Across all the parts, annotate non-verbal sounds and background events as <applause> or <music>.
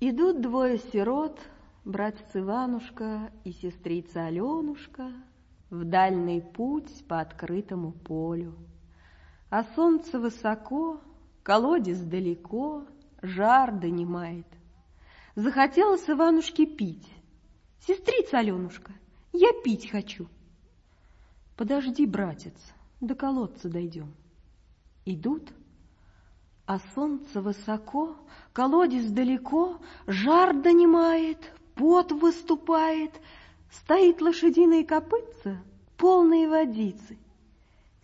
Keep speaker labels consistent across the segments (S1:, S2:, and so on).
S1: Идут двое сирот, братец Иванушка и сестрица Аленушка, в дальний путь по открытому полю. А солнце высоко, колодец далеко, жар донимает. Захотелось Иванушке пить. Сестрица Аленушка, я пить хочу. Подожди, братец, до колодца дойдем. Идут, а солнце высоко, колодец далеко, жар донимает, пот выступает, стоит лошадиные копытца, полные водицы.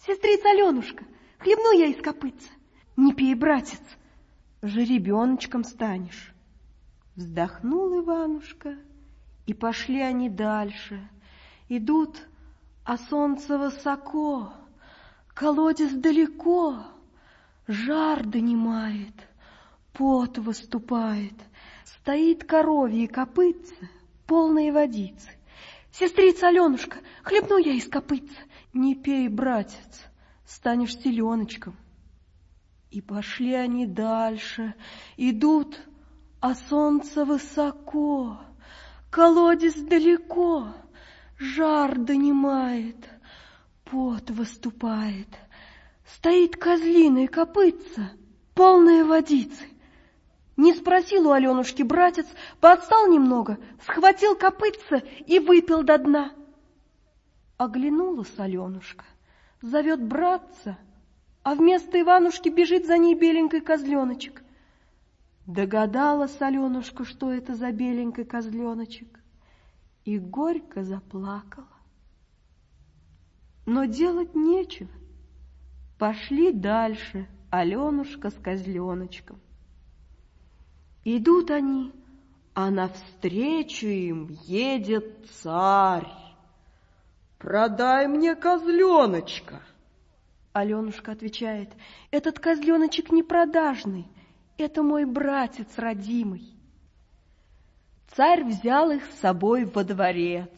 S1: Сестрица Аленушка, хлебну я из копытца. Не пей, братец, жеребеночком станешь. Вздохнул Иванушка, и пошли они дальше. Идут, а солнце высоко, колодец далеко, жар донимает, пот выступает, стоит коровье копытце, полные водицы. Сестрица Аленушка, хлебну я из копытца. Не пей, братец, станешь селеночком. И пошли они дальше, идут, а солнце высоко, колодец далеко, жар донимает, пот выступает. Стоит козлиная копытца, полная водицы. Не спросил у Аленушки братец, подстал немного, схватил копытца и выпил до дна. Оглянулась Аленушка, зовет братца, а вместо Иванушки бежит за ней беленький козленочек. Догадалась Аленушка, что это за беленький козленочек, и горько заплакала. Но делать нечего. Пошли дальше Аленушка с козленочком. Идут они, а навстречу им едет царь. «Продай мне козленочка!» Аленушка отвечает, «Этот козленочек не продажный, это мой братец родимый». Царь взял их с собой во дворец.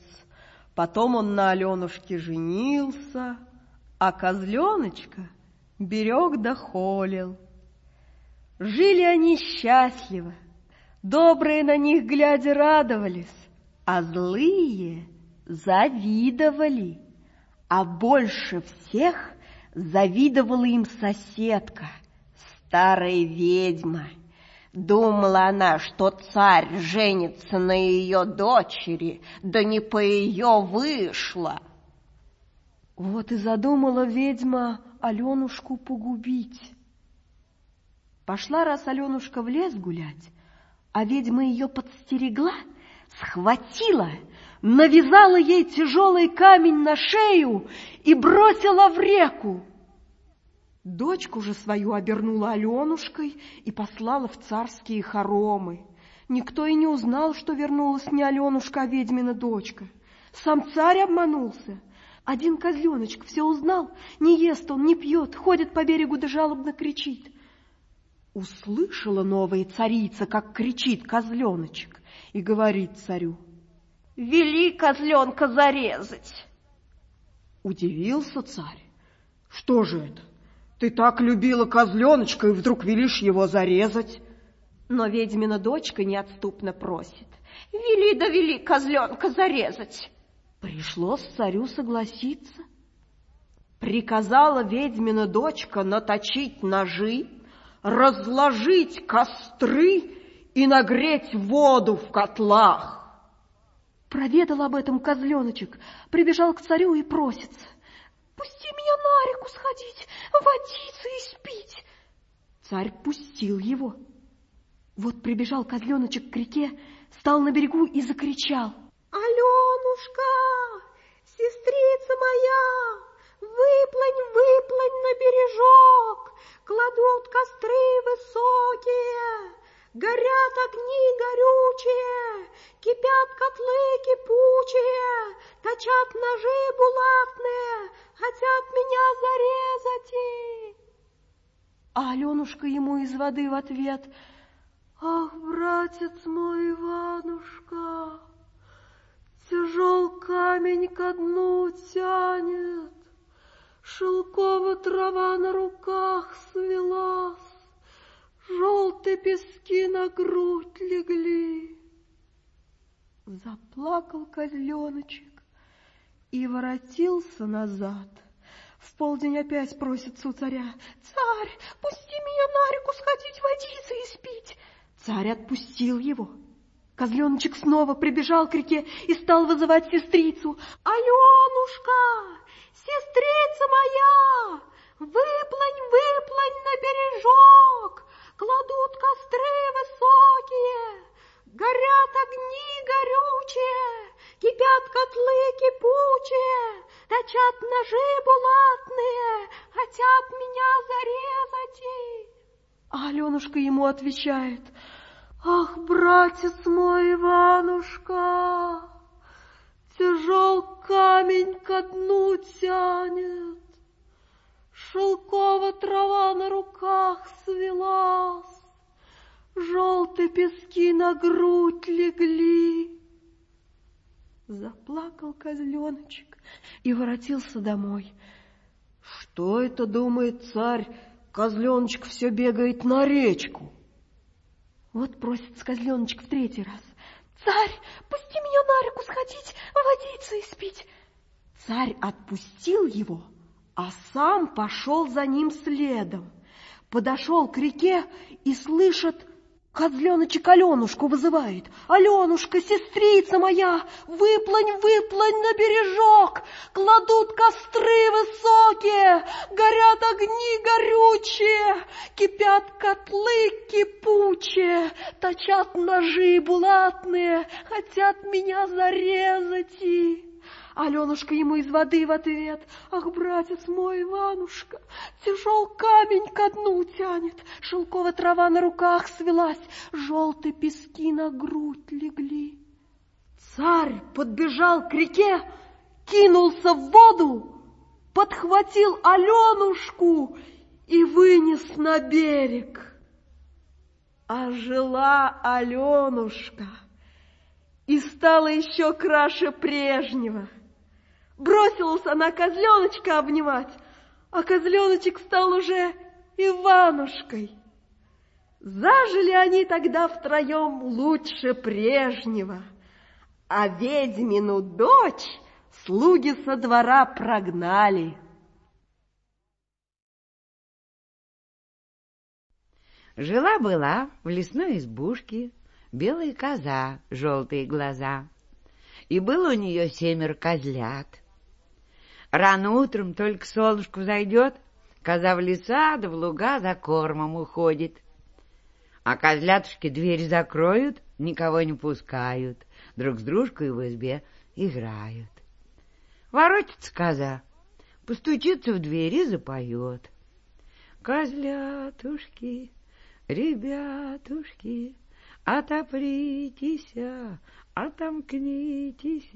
S1: Потом он на Аленушке женился, а козленочка берег да. Жили они счастливо, добрые на них глядя радовались, а злые завидовали, а больше всех завидовала им соседка, старая ведьма. Думала она, что царь женится на ее дочери, да не по ее вышло. Вот и задумала ведьма Аленушку погубить. Пошла раз Аленушка в лес гулять, а ведьма ее подстерегла, схватила, навязала ей тяжелый камень на шею и бросила в реку. Дочку же свою обернула Аленушкой и послала в царские хоромы. Никто и не узнал, что вернулась не Аленушка, а ведьмина дочка. Сам царь обманулся — один козленочек все узнал, не ест он, не пьет, ходит по берегу да жалобно кричит. Услышала новая царица, как кричит козленочек, и говорит царю, «Вели козленка зарезать!» Удивился царь. «Что же это? Ты так любила козленочка и вдруг велишь его зарезать?» Но ведьмина дочка неотступно просит, «Вели да вели козленка зарезать!» Пришлось царю согласиться. Приказала ведьмина дочка наточить ножи, разложить костры и нагреть воду в котлах. Проведал об этом козленочек, прибежал к царю и просится. «Пусти меня на реку сходить, водиться и спить!» Царь пустил его. Вот прибежал козленочек к реке, стал на берегу и закричал. Аленушка, сестрица моя, выплань, выплань на бережок, кладут костры высокие, горят огни горючие, кипят котлы кипучие, точат ножи булатные, хотят меня зарезать. И... А Аленушка ему из воды в ответ, «Ах, братец мой Иванушка!» Тяжел камень ко дну тянет, Шелковая трава на руках свелась, желтые пески на грудь легли. Заплакал козленочек и воротился назад. В полдень опять просится у царя. «Царь, пусти меня на реку сходить водиться и спить!» Царь отпустил его. Козленочек снова прибежал к реке и стал вызывать сестрицу. «Аленушка, сестрица моя, выплань, выплань на бережок, кладут костры высокие, горят огни горючие, кипят котлы кипучие, точат ножи булатные, хотят меня зарезать. А Аленушка ему отвечает — Ах, братец мой, Иванушка, Тяжел камень ко дну тянет, Шелкова трава на руках свелась, Желтые пески на грудь легли. Заплакал козленочек и воротился домой. Что это, думает царь, козленочек все бегает на речку? Вот просит козленочек в третий раз. «Царь, пусти меня на реку сходить, водиться и спить!» Царь отпустил его, а сам пошел за ним следом. Подошел к реке и слышит, Козленочек Аленушку вызывает. Аленушка, сестрица моя, выплань, выплань на бережок. Кладут костры высокие, горят огни горючие, кипят котлы кипучие, точат ножи булатные, хотят меня зарезать и... Аленушка ему из воды в ответ. Ах, братец мой, Иванушка, тяжел камень ко дну тянет, шелковая трава на руках свелась, желтые пески на грудь легли. Царь подбежал к реке, кинулся в воду, подхватил Аленушку и вынес на берег. А жила Аленушка и стала еще краше прежнего — Бросилась она козленочка обнимать, а козленочек стал уже Иванушкой. Зажили они тогда втроем лучше прежнего, а ведьмину дочь слуги со двора прогнали.
S2: Жила-была в лесной избушке белая коза, желтые глаза, и было у нее семеро козлят. Рано утром только солнышко взойдет, коза в леса да в луга за кормом уходит. А козлятушки дверь закроют, никого не пускают, друг с дружкой в избе играют. Воротится коза, постучится в дверь и запоет. Козлятушки, ребятушки, отопритесь, отомкнитесь.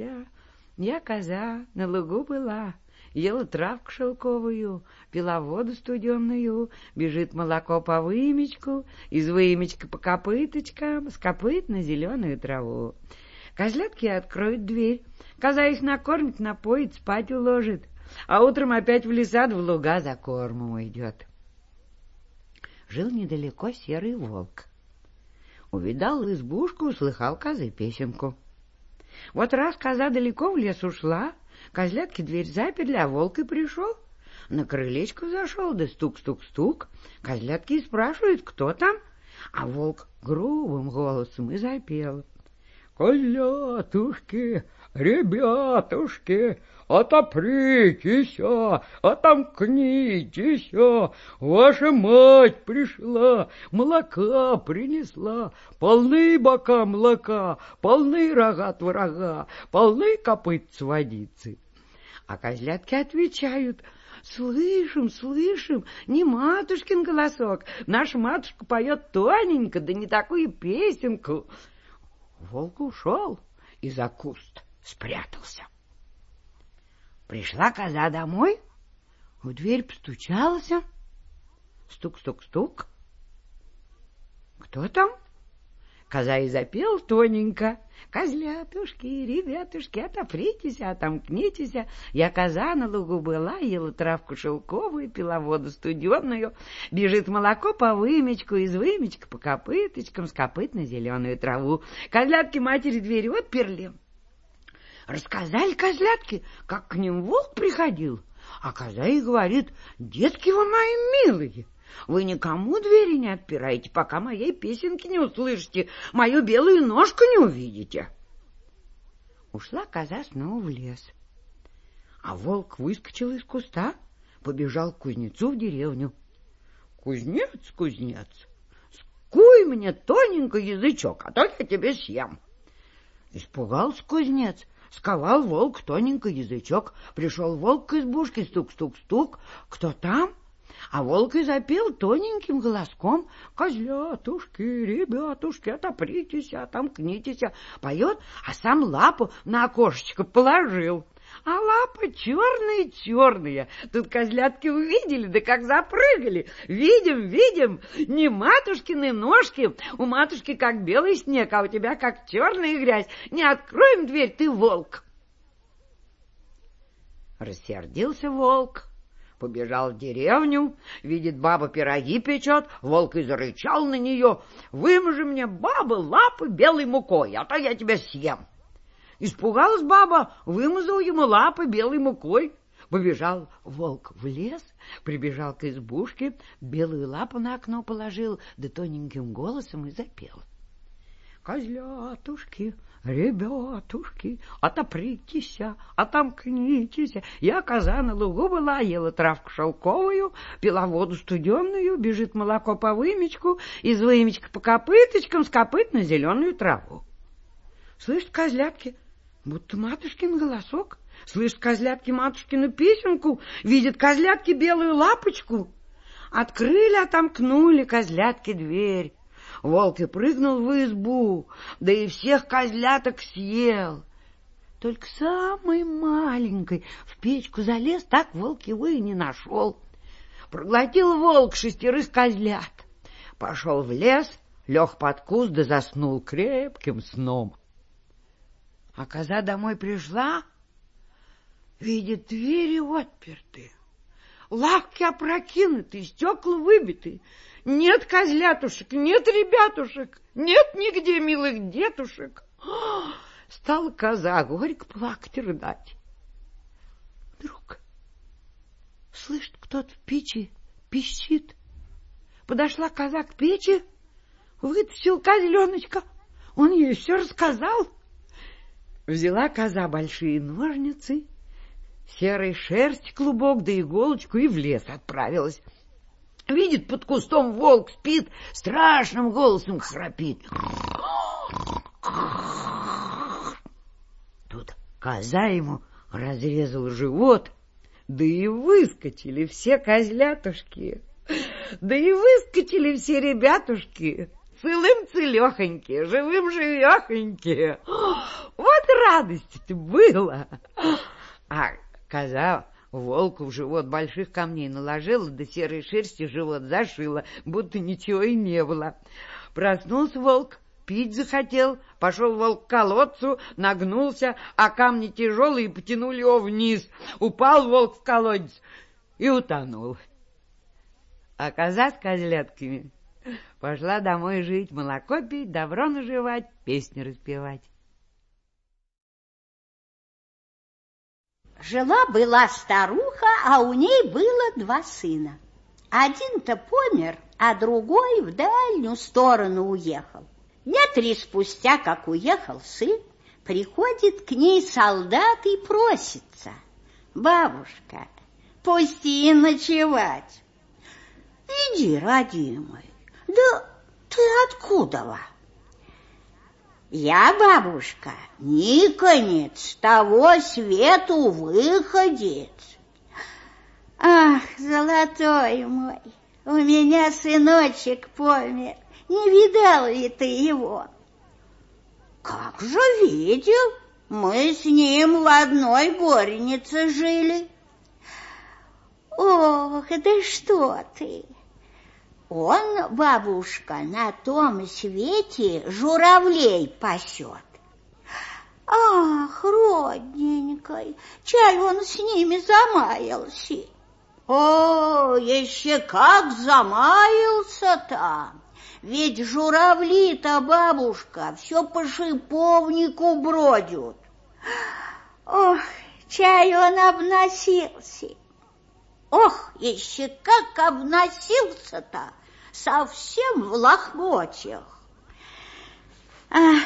S2: Я коза на лугу была, ела травку шелковую, пила воду студенную, бежит молоко по вымечку, из вымечка по копыточкам, с копыт на зеленую траву. Козлятки откроют дверь, коза их накормит, напоит, спать уложит, а утром опять в леса в луга за кормом уйдет. Жил недалеко серый волк. Увидал избушку, услыхал козы песенку. Вот раз коза далеко в лес ушла, Козлятки дверь заперли, а волк и пришел. На крылечко зашел, да стук-стук-стук. Козлятки и спрашивают, кто там, а волк грубым голосом и запел. «Козлятушки, ребятушки, отопритесь, отомкнитесь, ваша мать пришла, молока принесла, полны бока молока, полны рога творога, полны копытц водицы». А козлятки отвечают, «Слышим, слышим, не матушкин голосок, наша матушка поет тоненько, да не такую песенку». Волк ушел и за куст спрятался. Пришла коза домой, в дверь постучался, стук-стук-стук. Кто там? Коза и запел тоненько. Козлятушки, ребятушки, отопритесь, отомкнитесь. Я коза на лугу была, ела травку шелковую, пила воду студенную. Бежит молоко по вымечку, из вымечка по копыточкам, с копыт на зеленую траву. Козлятки матери двери отперли. Рассказали козлятки, как к ним волк приходил. А коза и говорит, детки вы мои милые, вы никому двери не отпираете, пока моей песенки не услышите, мою белую ножку не увидите. Ушла коза снова в лес. А волк выскочил из куста, побежал к кузнецу в деревню. Кузнец, кузнец, скуй мне тоненько язычок, а то я тебе съем. Испугался кузнец, сковал волк тоненько язычок. Пришел волк к избушке, стук-стук-стук. Кто там? — а волк и запел тоненьким голоском «Козлятушки, ребятушки, отопритесь, отомкнитесь». Поет, а сам лапу на окошечко положил. А лапы черные-черные. Тут козлятки увидели, да как запрыгали. Видим, видим, не матушкины ножки. У матушки как белый снег, а у тебя как черная грязь. Не откроем дверь, ты волк. Рассердился волк, Побежал в деревню, видит, баба пироги печет, волк и зарычал на нее. «Вымажи мне, баба, лапы белой мукой, а то я тебя съем!» Испугалась баба, вымазал ему лапы белой мукой. Побежал волк в лес, прибежал к избушке, белую лапу на окно положил, да тоненьким голосом и запел. «Козлятушки, Ребятушки, отопритесь, отомкнитесь. Я коза на лугу была, ела травку шелковую, пила воду студенную, бежит молоко по вымечку, из вымечка по копыточкам, с копыт на зеленую траву. Слышит козлятки, будто матушкин голосок, слышит козлятки матушкину песенку, видит козлятки белую лапочку. Открыли, отомкнули козлятки дверь. Волк и прыгнул в избу, да и всех козляток съел. Только самый маленький в печку залез, так волк его и не нашел. Проглотил волк шестерых козлят. Пошел в лес, лег под куст да заснул крепким сном. А коза домой пришла, видит двери отперты, лавки опрокинуты, стекла выбиты, нет козлятушек, нет ребятушек, нет нигде милых детушек. Стала коза горько плакать и рыдать. Вдруг слышит, кто-то в печи пищит. Подошла коза к печи, вытащил козленочка. Он ей все рассказал. Взяла коза большие ножницы, серой шерсть клубок да иголочку и в лес отправилась. Видит, под кустом волк спит, страшным голосом храпит. Тут коза ему разрезал живот, да и выскочили все козлятушки, да и выскочили все ребятушки, целым-целехоньки, живым-живехоньки. Вот радость-то было! А коза Волку в живот больших камней наложила, да серой шерсти живот зашила, будто ничего и не было. Проснулся волк, пить захотел, пошел волк к колодцу, нагнулся, а камни тяжелые потянули его вниз. Упал волк в колодец и утонул. А коза с козлятками пошла домой жить, молоко пить, добро наживать, песни распевать.
S3: Жила-была старуха, а у ней было два сына. Один-то помер, а другой в дальнюю сторону уехал. Дня три спустя, как уехал сын, приходит к ней солдат и просится. «Бабушка, пусти ночевать». «Иди, родимый, да ты откуда?» Я, бабушка, Никонец, того свету выходит. Ах, золотой мой, у меня сыночек помер, не видал ли ты его? Как же видел, мы с ним в одной горнице жили. Ох, да что ты! Он, бабушка, на том свете журавлей пасет. Ах, родненькой, чай он с ними замаялся. О, еще как замаялся-то! Ведь журавли-то, бабушка, все по шиповнику бродят. Ох, чай он обносился. Ох, еще как обносился-то, совсем в лохмотьях. Ах,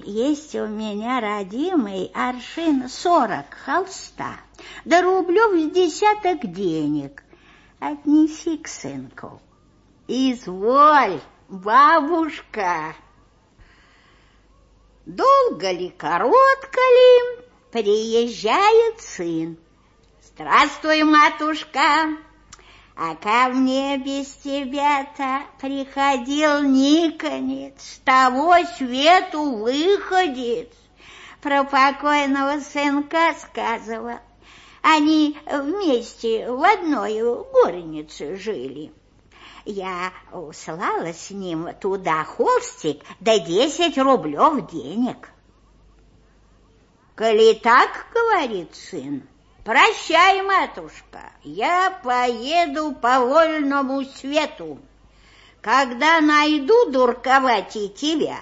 S3: есть у меня родимый аршин сорок холста, да рублев десяток денег. Отнеси к сынку. Изволь, бабушка. Долго ли, коротко ли, приезжает сын. Здравствуй, матушка. А ко мне без тебя-то приходил Никонец, того свету выходец. Про покойного сынка сказывал. Они вместе в одной горнице жили. Я услала с ним туда холстик да десять рублев денег. Коли так, говорит сын, Прощай, матушка, я поеду по вольному свету. Когда найду дурковать и тебя,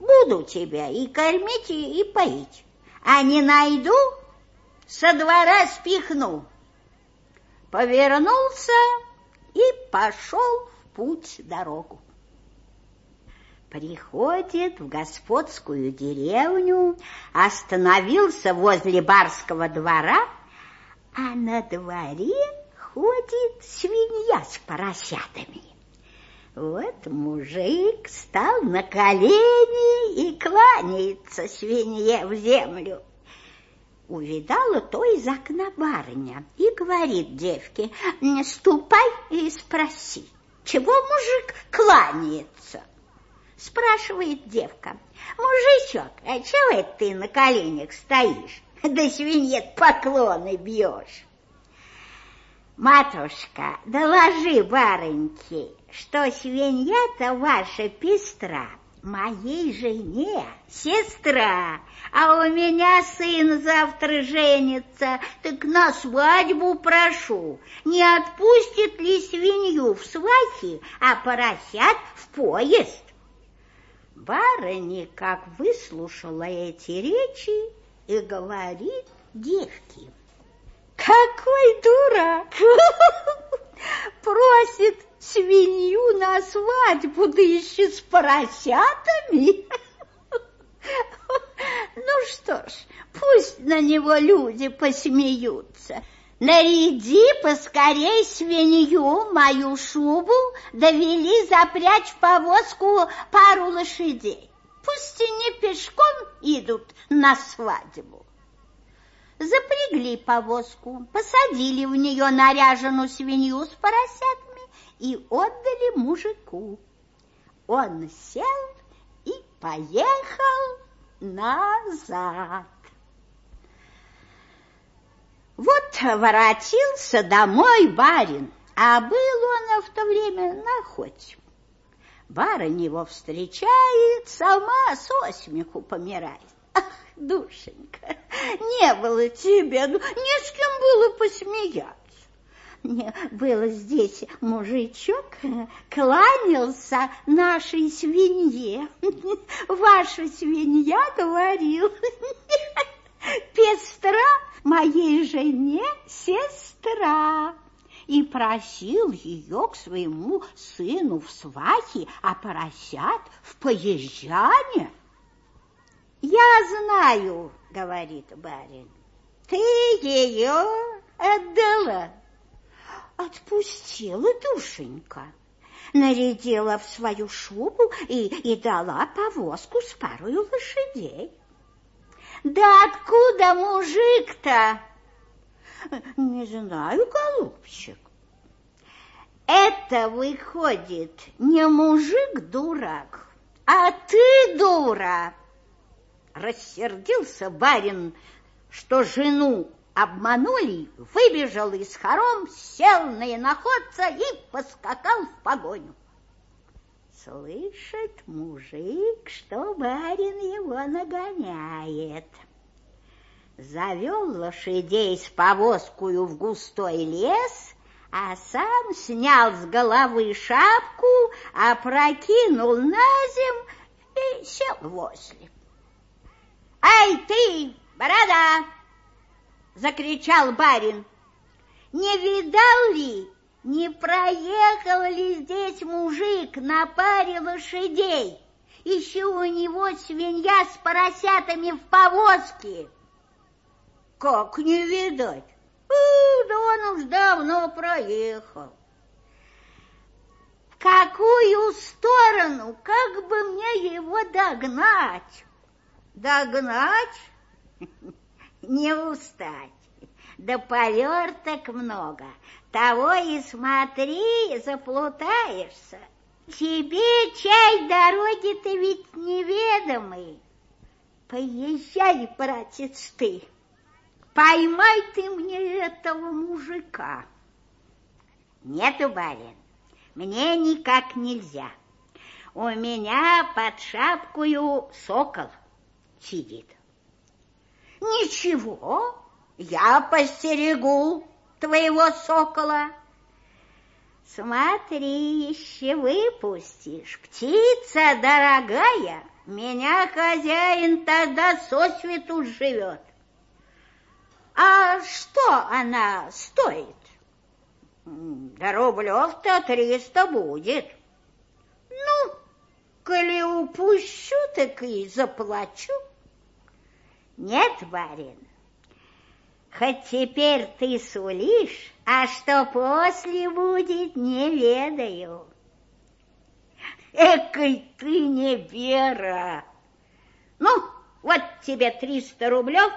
S3: буду тебя и кормить, и, поить. А не найду, со двора спихну. Повернулся и пошел в путь дорогу. Приходит в господскую деревню, остановился возле барского двора, а на дворе ходит свинья с поросятами. Вот мужик стал на колени и кланяется свинье в землю. Увидала то из окна барыня и говорит девке, ступай и спроси, чего мужик кланяется. Спрашивает девка, мужичок, а чего это ты на коленях стоишь, да свинье поклоны бьешь? Матушка, доложи барыньке, что свинья-то ваша пестра, моей жене сестра, а у меня сын завтра женится, так на свадьбу прошу, не отпустит ли свинью в свахи, а поросят в поезд? Барыня как выслушала эти речи и говорит девке. Какой дурак! <laughs> Просит свинью на свадьбу, да еще с поросятами. <laughs> Ну что ж, пусть на него люди посмеются. Наряди поскорей свинью, мою шубу, довели запрячь в повозку пару лошадей. Пусть и не пешком идут на свадьбу. Запрягли повозку, посадили в нее наряженную свинью с поросятами и отдали мужику. Он сел и поехал назад. Вот воротился домой барин, а был он в то время на охоте. Барынь его встречает, сама со смеху помирает. Душенька, не было тебе, ну, не с кем было посмеяться. Не, было здесь мужичок, кланялся нашей свинье. <laughs> Ваша свинья говорил, <laughs> пестра моей жене сестра и просил ее к своему сыну в свахи, а поросят в поезжане. «Я знаю, — говорит барин, — ты ее отдала». Отпустила душенька, нарядила в свою шубу и, и дала повозку с парой лошадей. Да откуда мужик-то? Не знаю, голубчик. Это выходит не мужик-дурак, а ты дура. Рассердился барин, что жену обманули, выбежал из хором, сел на иноходца и поскакал в погоню. Слышит мужик, что барин его нагоняет. Завел лошадей с повозкою в густой лес, а сам снял с головы шапку, опрокинул на земь и сел возле. «Ай ты, борода!» — закричал барин. «Не видал ли, не проехал ли здесь мужик на паре лошадей? Еще у него свинья с поросятами в повозке!» «Как не видать? У, да он уж давно проехал!» В какую сторону, как бы мне его догнать? Догнать? <laughs> Не устать. Да поверток много. Того и смотри, заплутаешься. Тебе чай дороги-то ведь неведомый. Поезжай, братец, ты. Поймай ты мне этого мужика. Нету, барин, мне никак нельзя. У меня под шапкою сокол сидит. Ничего, я постерегу твоего сокола. Смотри, еще выпустишь, птица дорогая, меня хозяин тогда сосвету живет. А что она стоит? Да рублев-то триста будет. Ну, коли упущу, так и заплачу. Нет, барин, хоть теперь ты сулишь, а что после будет, не ведаю. Экой ты не вера. Ну, вот тебе триста рублев,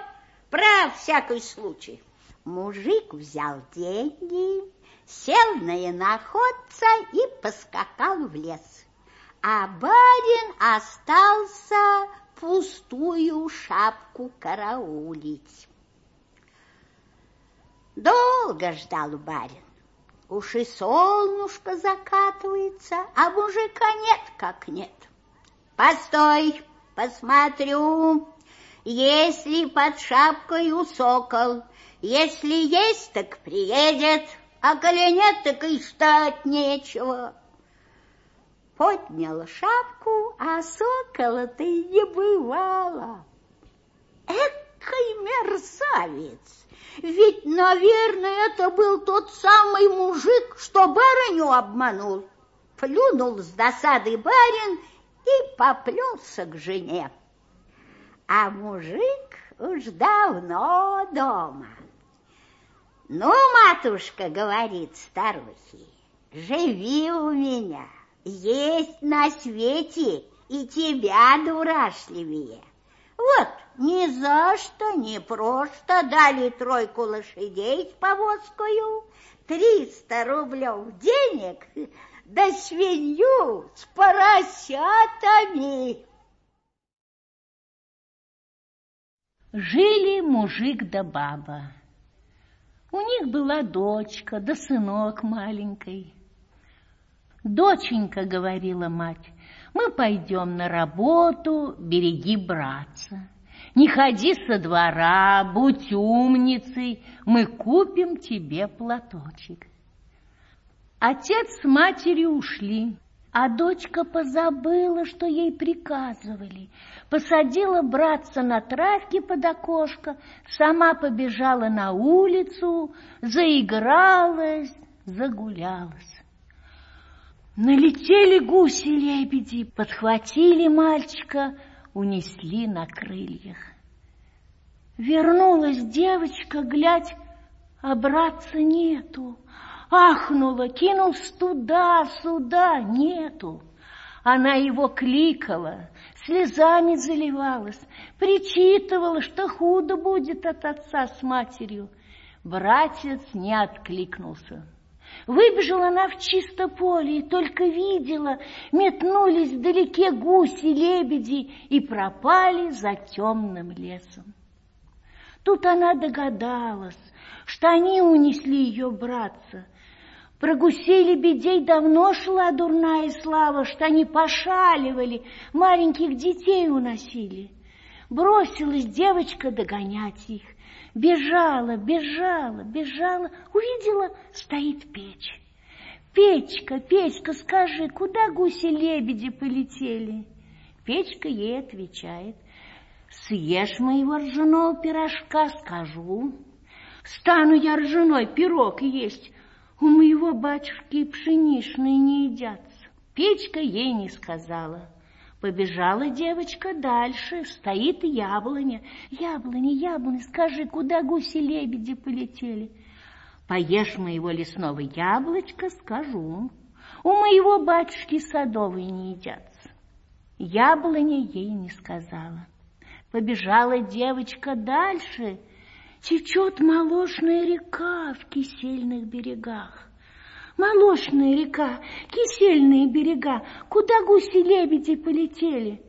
S3: про всякий случай. Мужик взял деньги, сел на иноходца и поскакал в лес. А барин остался пустую шапку караулить. Долго ждал барин. Уж и солнышко закатывается, а мужика нет как нет. Постой, посмотрю, если под шапкой у сокол, если есть, так приедет, а коли нет, так и ждать нечего поднял шапку, а сокола-то и не бывало. Экой мерзавец! Ведь, наверное, это был тот самый мужик, что барыню обманул. Плюнул с досады барин и поплелся к жене. А мужик уж давно дома. Ну, матушка, говорит старухи, живи у меня есть на свете и тебя дурашливее. Вот, ни за что, ни просто дали тройку лошадей с повозкою, триста рублев денег, да свинью с поросятами.
S4: Жили мужик да баба. У них была дочка да сынок маленький. «Доченька», — говорила мать, — «мы пойдем на работу, береги братца. Не ходи со двора, будь умницей, мы купим тебе платочек». Отец с матерью ушли, а дочка позабыла, что ей приказывали. Посадила братца на травке под окошко, сама побежала на улицу, заигралась, загулялась. Налетели гуси-лебеди, подхватили мальчика, унесли на крыльях. Вернулась девочка, глядь, а братца нету. Ахнула, кинулась туда, сюда, нету. Она его кликала, слезами заливалась, причитывала, что худо будет от отца с матерью. Братец не откликнулся. Выбежала она в чисто поле и только видела, метнулись вдалеке гуси, лебеди и пропали за темным лесом. Тут она догадалась, что они унесли ее братца. Про гусей-лебедей давно шла дурная слава, что они пошаливали, маленьких детей уносили. Бросилась девочка догонять их. Бежала, бежала, бежала, увидела, стоит печь. Печка, Печка, скажи, куда гуси-лебеди полетели? Печка ей отвечает, съешь моего ржаного пирожка, скажу. Стану я ржаной пирог есть, у моего батюшки пшеничные не едятся. Печка ей не сказала. Побежала девочка дальше, стоит яблоня. Яблоня, яблоня, скажи, куда гуси-лебеди полетели? Поешь моего лесного яблочка, скажу. У моего батюшки садовые не едятся. Яблоня ей не сказала. Побежала девочка дальше. Течет молочная река в кисельных берегах. Молочная река, кисельные берега, куда гуси-лебеди полетели?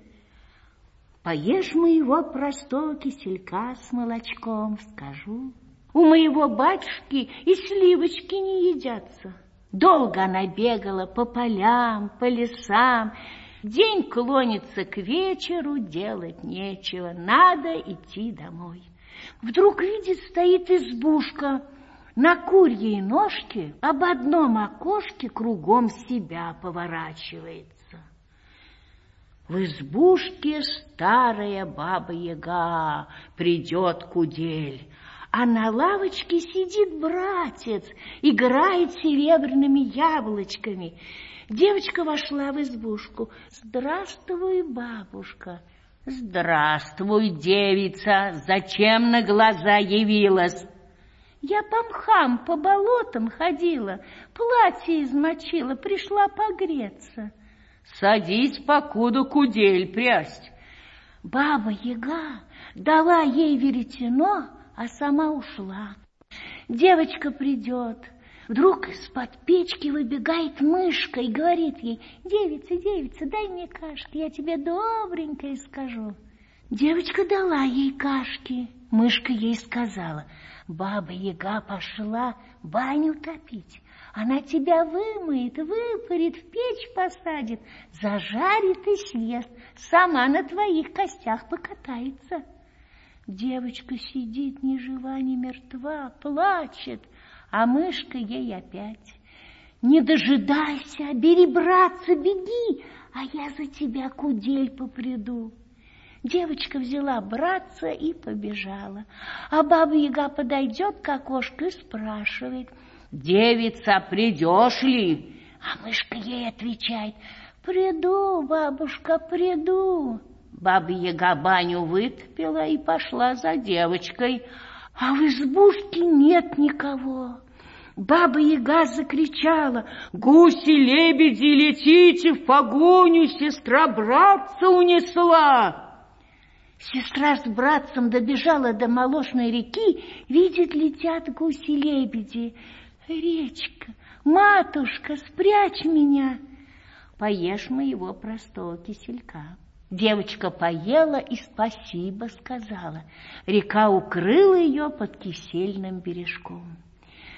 S4: Поешь моего простого киселька с молочком, скажу. У моего батюшки и сливочки не едятся. Долго она бегала по полям, по лесам. День клонится к вечеру, делать нечего, надо идти домой. Вдруг видит, стоит избушка — на курьей ножке об одном окошке кругом себя поворачивается. В избушке старая баба-яга придет кудель, а на лавочке сидит братец, играет серебряными яблочками. Девочка вошла в избушку. «Здравствуй, бабушка!» «Здравствуй, девица! Зачем на глаза явилась?» Я по мхам, по болотам ходила, платье измочила, пришла погреться. Садись, покуда кудель прясть. Баба-яга дала ей веретено, а сама ушла. Девочка придет, вдруг из-под печки выбегает мышка и говорит ей, «Девица, девица, дай мне кашки, я тебе добренькое скажу». Девочка дала ей кашки, мышка ей сказала — Баба-яга пошла баню топить. Она тебя вымоет, выпарит, в печь посадит, зажарит и съест, сама на твоих костях покатается. Девочка сидит ни жива, ни мертва, плачет, а мышка ей опять. Не дожидайся, бери, братца, беги, а я за тебя кудель поприду. Девочка взяла братца и побежала. А баба-яга подойдет к окошку и спрашивает, «Девица, придешь ли?» А мышка ей отвечает, «Приду, бабушка, приду». Баба-яга баню вытопила и пошла за девочкой, а в избушке нет никого. Баба-яга закричала, «Гуси-лебеди, летите в погоню, сестра братца унесла!» Сестра с братцем добежала до молочной реки, видит, летят гуси-лебеди. Речка, матушка, спрячь меня. Поешь моего простого киселька. Девочка поела и спасибо сказала. Река укрыла ее под кисельным бережком.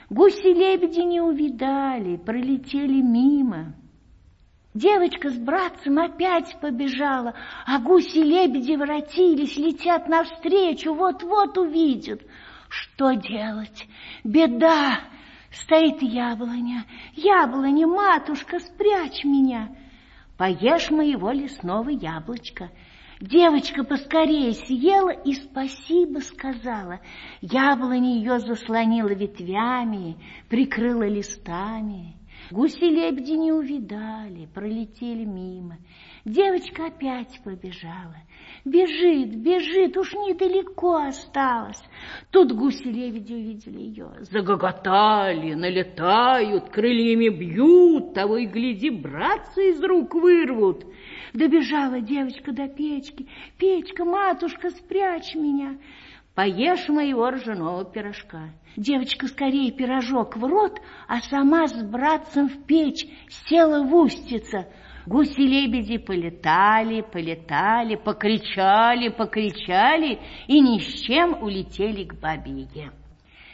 S4: Гуси-лебеди не увидали, пролетели мимо. Девочка с братцем опять побежала, а гуси-лебеди воротились, летят навстречу, вот-вот увидят. Что делать? Беда! Стоит яблоня. Яблоня, матушка, спрячь меня. Поешь моего лесного яблочка. Девочка поскорее съела и спасибо сказала. Яблоня ее заслонила ветвями, прикрыла листами. Гуси-лебеди не увидали, пролетели мимо. Девочка опять побежала. Бежит, бежит, уж недалеко осталось. Тут гуси-лебеди увидели ее. Загоготали, налетают, крыльями бьют, того и гляди, братцы из рук вырвут. Добежала девочка до печки. «Печка, матушка, спрячь меня!» Поешь моего ржаного пирожка. Девочка скорее пирожок в рот, а сама с братцем в печь села в устица. Гуси-лебеди полетали, полетали, покричали, покричали и ни с чем улетели к бабе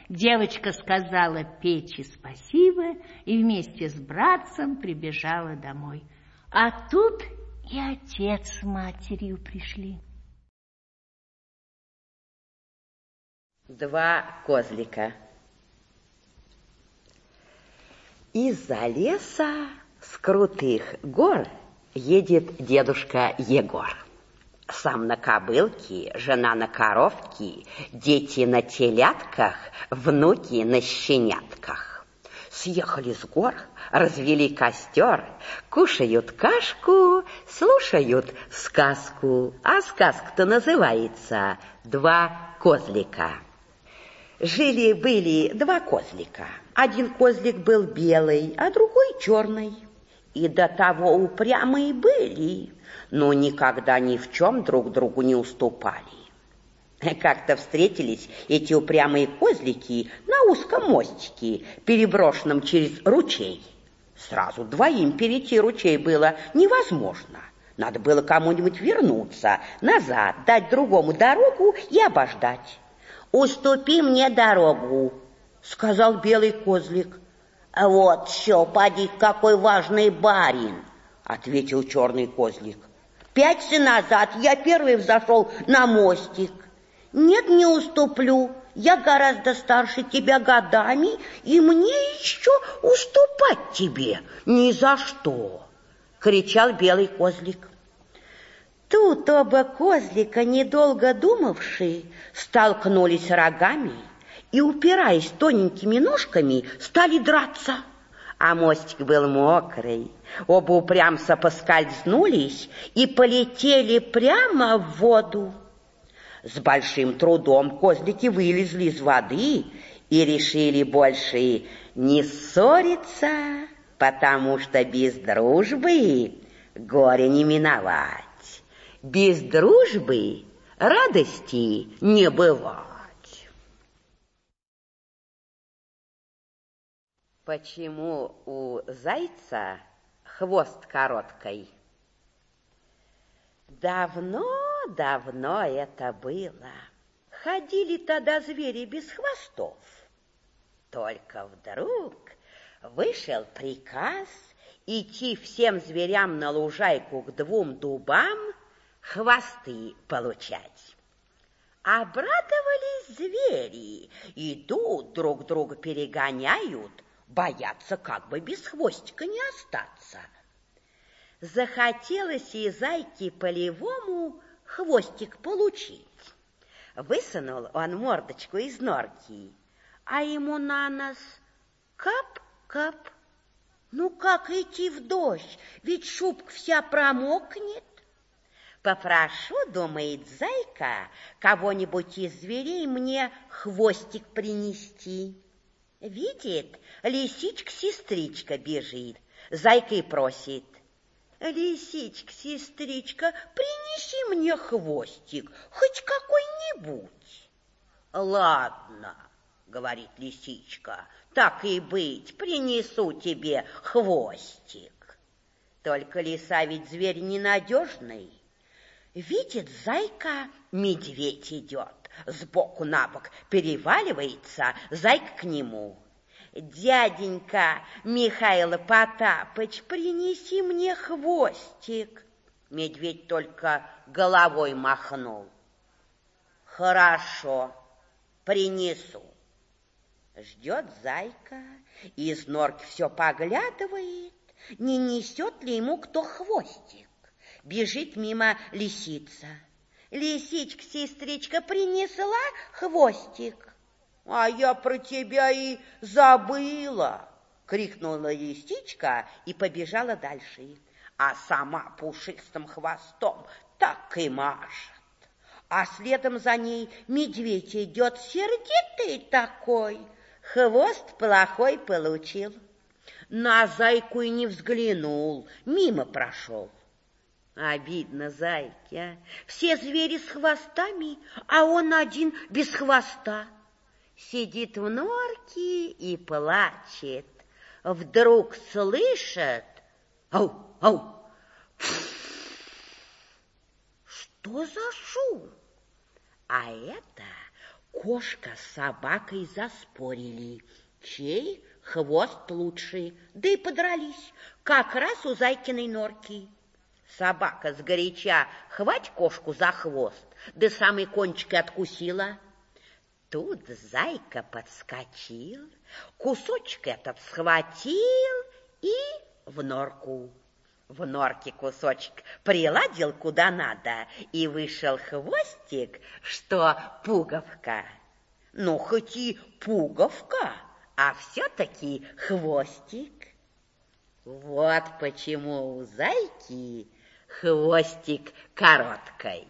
S4: Девочка сказала Печи спасибо и вместе с братцем прибежала домой. А тут и отец с матерью пришли.
S5: Два козлика. Из-за леса с крутых гор едет дедушка Егор. Сам на кобылке, жена на коровке, дети на телятках, внуки на щенятках. Съехали с гор, развели костер, кушают кашку, слушают сказку. А сказка-то называется «Два козлика». Жили-были два козлика. Один козлик был белый, а другой черный. И до того упрямые были, но никогда ни в чем друг другу не уступали. Как-то встретились эти упрямые козлики на узком мостике, переброшенном через ручей. Сразу двоим перейти ручей было невозможно. Надо было кому-нибудь вернуться назад, дать другому дорогу и обождать. «Уступи мне дорогу», — сказал белый козлик. «Вот что, поди, какой важный барин», — ответил черный козлик. «Пять назад я первый взошел на мостик. Нет, не уступлю, я гораздо старше тебя годами, и мне еще уступать тебе ни за что», — кричал белый козлик. Тут оба козлика, недолго думавшие, столкнулись рогами и, упираясь тоненькими ножками, стали драться. А мостик был мокрый. Оба упрямца поскользнулись и полетели прямо в воду. С большим трудом козлики вылезли из воды и решили больше не ссориться, потому что без дружбы горе не миновать. Без дружбы радости не бывать. Почему у зайца хвост короткий? Давно-давно это было. Ходили тогда звери без хвостов. Только вдруг вышел приказ идти всем зверям на лужайку к двум дубам хвосты получать. Обрадовались звери, идут друг друга перегоняют, боятся как бы без хвостика не остаться. Захотелось и зайке полевому хвостик получить. Высунул он мордочку из норки, а ему на нос кап-кап. Ну как идти в дождь, ведь шубка вся промокнет. Попрошу, думает зайка, кого-нибудь из зверей мне хвостик принести. Видит, лисичка-сестричка бежит, зайка и просит. Лисичка-сестричка, принеси мне хвостик, хоть какой-нибудь. Ладно, говорит лисичка, так и быть, принесу тебе хвостик. Только лиса ведь зверь ненадежный, Видит зайка, медведь идет, сбоку на бок переваливается, зайка к нему. «Дяденька Михаил Потапыч, принеси мне хвостик!» Медведь только головой махнул. «Хорошо, принесу». Ждет зайка, из норки все поглядывает, не несет ли ему кто хвостик бежит мимо лисица. Лисичка, сестричка, принесла хвостик. А я про тебя и забыла, крикнула лисичка и побежала дальше. А сама пушистым хвостом так и машет. А следом за ней медведь идет сердитый такой. Хвост плохой получил. На зайку и не взглянул, мимо прошел. Обидно зайке, а? Все звери с хвостами, а он один без хвоста. Сидит в норке и плачет. Вдруг слышит, ау, ау, Что за шум? А это кошка с собакой заспорили, чей хвост лучший, да и подрались, как раз у Зайкиной норки. Собака сгоряча хвать кошку за хвост, да самый кончик откусила. Тут зайка подскочил, кусочек этот схватил и в норку. В норке кусочек приладил куда надо, и вышел хвостик, что пуговка. Ну, хоть и пуговка, а все-таки хвостик. Вот почему у зайки хвостик короткой.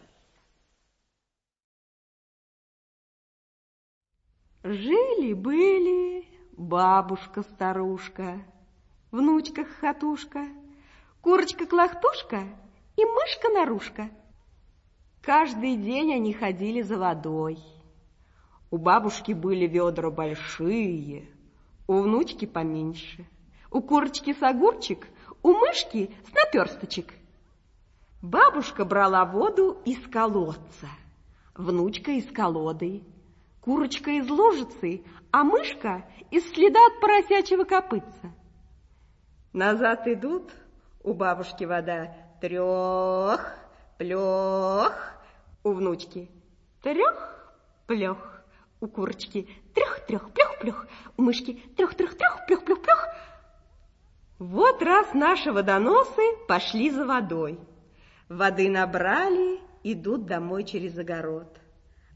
S1: Жили-были бабушка-старушка, внучка-хохотушка, курочка-клахтушка и мышка-нарушка. Каждый день они ходили за водой. У бабушки были ведра большие, у внучки поменьше, у курочки с огурчик, у мышки с наперсточек. Бабушка брала воду из колодца, внучка из колоды, курочка из лужицы, а мышка из следа от поросячьего копытца. Назад идут, у бабушки вода. Трех, плех, у внучки. Трех, плех, у курочки. Трех-трех, плех-плех, у мышки. Трех-трех-трех, плех-плех-плех. Вот раз наши водоносы пошли за водой. Воды набрали, идут домой через огород.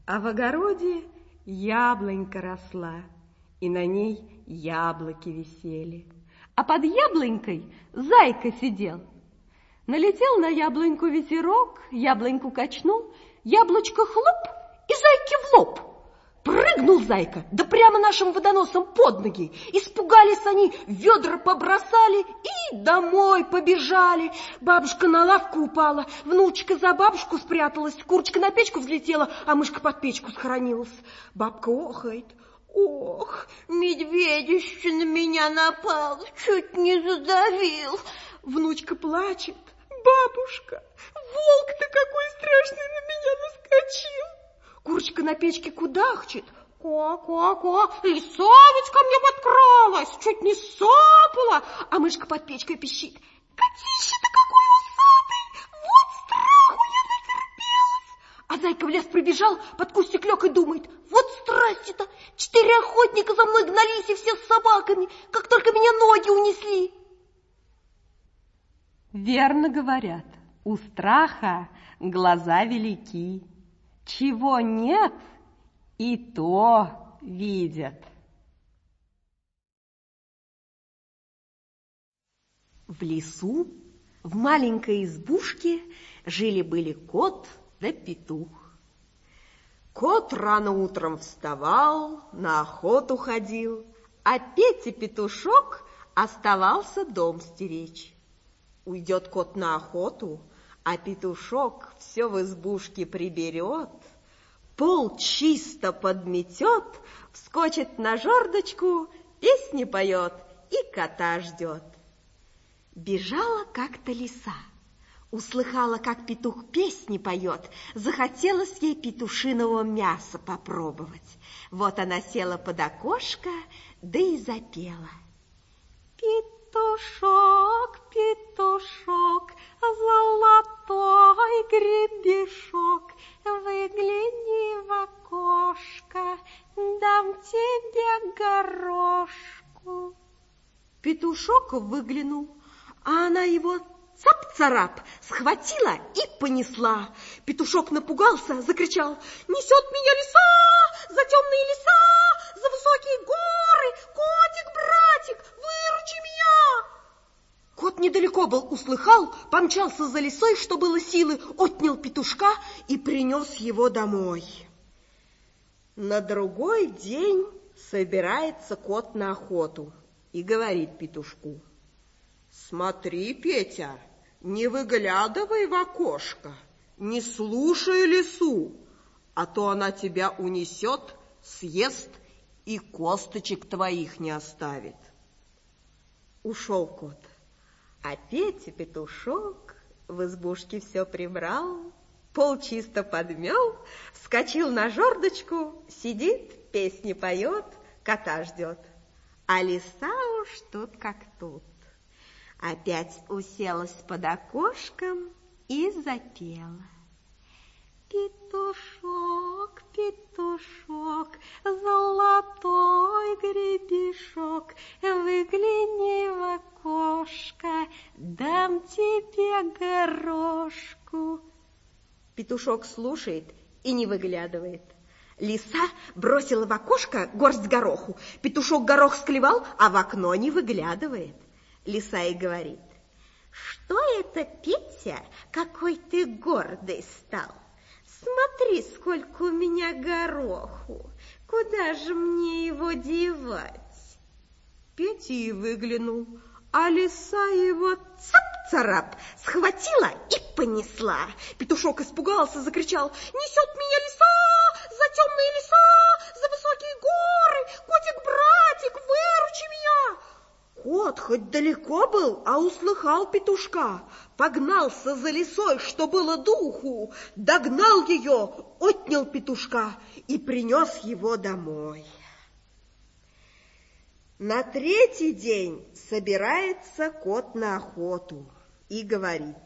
S1: А в огороде яблонька росла, и на ней яблоки висели. А под яблонькой зайка сидел. Налетел на яблоньку ветерок, яблоньку качнул, яблочко хлоп и зайке в лоб. Прыгнул зайка, да прямо нашим водоносом под ноги. Испугались они, ведра побросали и домой побежали. Бабушка на лавку упала, внучка за бабушку спряталась, курочка на печку взлетела, а мышка под печку схоронилась. Бабка охает. Ох, медведище на меня напал, чуть не задавил. Внучка плачет. Бабушка, волк-то какой страшный на меня наскочил. Курочка на печке кудахчет. Ко-ко-ко, лисовочка мне подкралась, чуть не сопла, а мышка под печкой пищит. Котище-то какой усатый, вот страху я натерпелась. А зайка в лес прибежал, под кустик лег и думает, вот страсти-то, четыре охотника за мной гнались и все с собаками, как только меня ноги унесли. Верно говорят, у страха глаза велики. Чего нет, и то видят. В лесу, в маленькой избушке, жили-были кот да петух. Кот рано утром вставал, на охоту ходил, а Петя петушок оставался дом стеречь. Уйдет кот на охоту, а петушок все в избушке приберет, пол чисто подметет, вскочит на жердочку, песни поет и кота ждет. Бежала как-то лиса, услыхала, как петух песни поет, захотелось ей петушиного мяса попробовать. Вот она села под окошко, да и запела. Петушок, петушок, золотой гребешок, выгляни в окошко, дам тебе горошку. Петушок выглянул, а она его цап-царап схватила и понесла. Петушок напугался, закричал, несет меня лиса, за темные леса, за высокие горы, котик-братик, выручи меня. Кот недалеко был, услыхал, помчался за лисой, что было силы, отнял петушка и принес его домой. На другой день собирается кот на охоту и говорит петушку, «Смотри, Петя, не выглядывай в окошко, не слушай лису, а то она тебя унесет, съест и косточек твоих не оставит». Ушел кот. А Петя Петушок В избушке все прибрал, пол чисто подмел, вскочил на жердочку, сидит, песни поет, кота ждет. А лиса уж тут как тут. Опять уселась под окошком и запела. Петушок, петушок, золотой гребешок, выгляни в окошко, дам тебе горошку. Петушок слушает и не выглядывает. Лиса бросила в окошко горсть гороху. Петушок горох склевал, а в окно не выглядывает. Лиса и говорит, что это, Петя, какой ты гордый стал? Смотри, сколько у меня гороху. Куда же мне его девать? Петя и выглянул, а лиса его цап-царап схватила и понесла. Петушок испугался, закричал, несет меня лиса за темные леса, за высокие горы, котик-братик, выручи меня. Кот хоть далеко был, а услыхал петушка, погнался за лисой, что было духу, догнал ее, отнял петушка и принес его домой. На третий день собирается кот на охоту и говорит,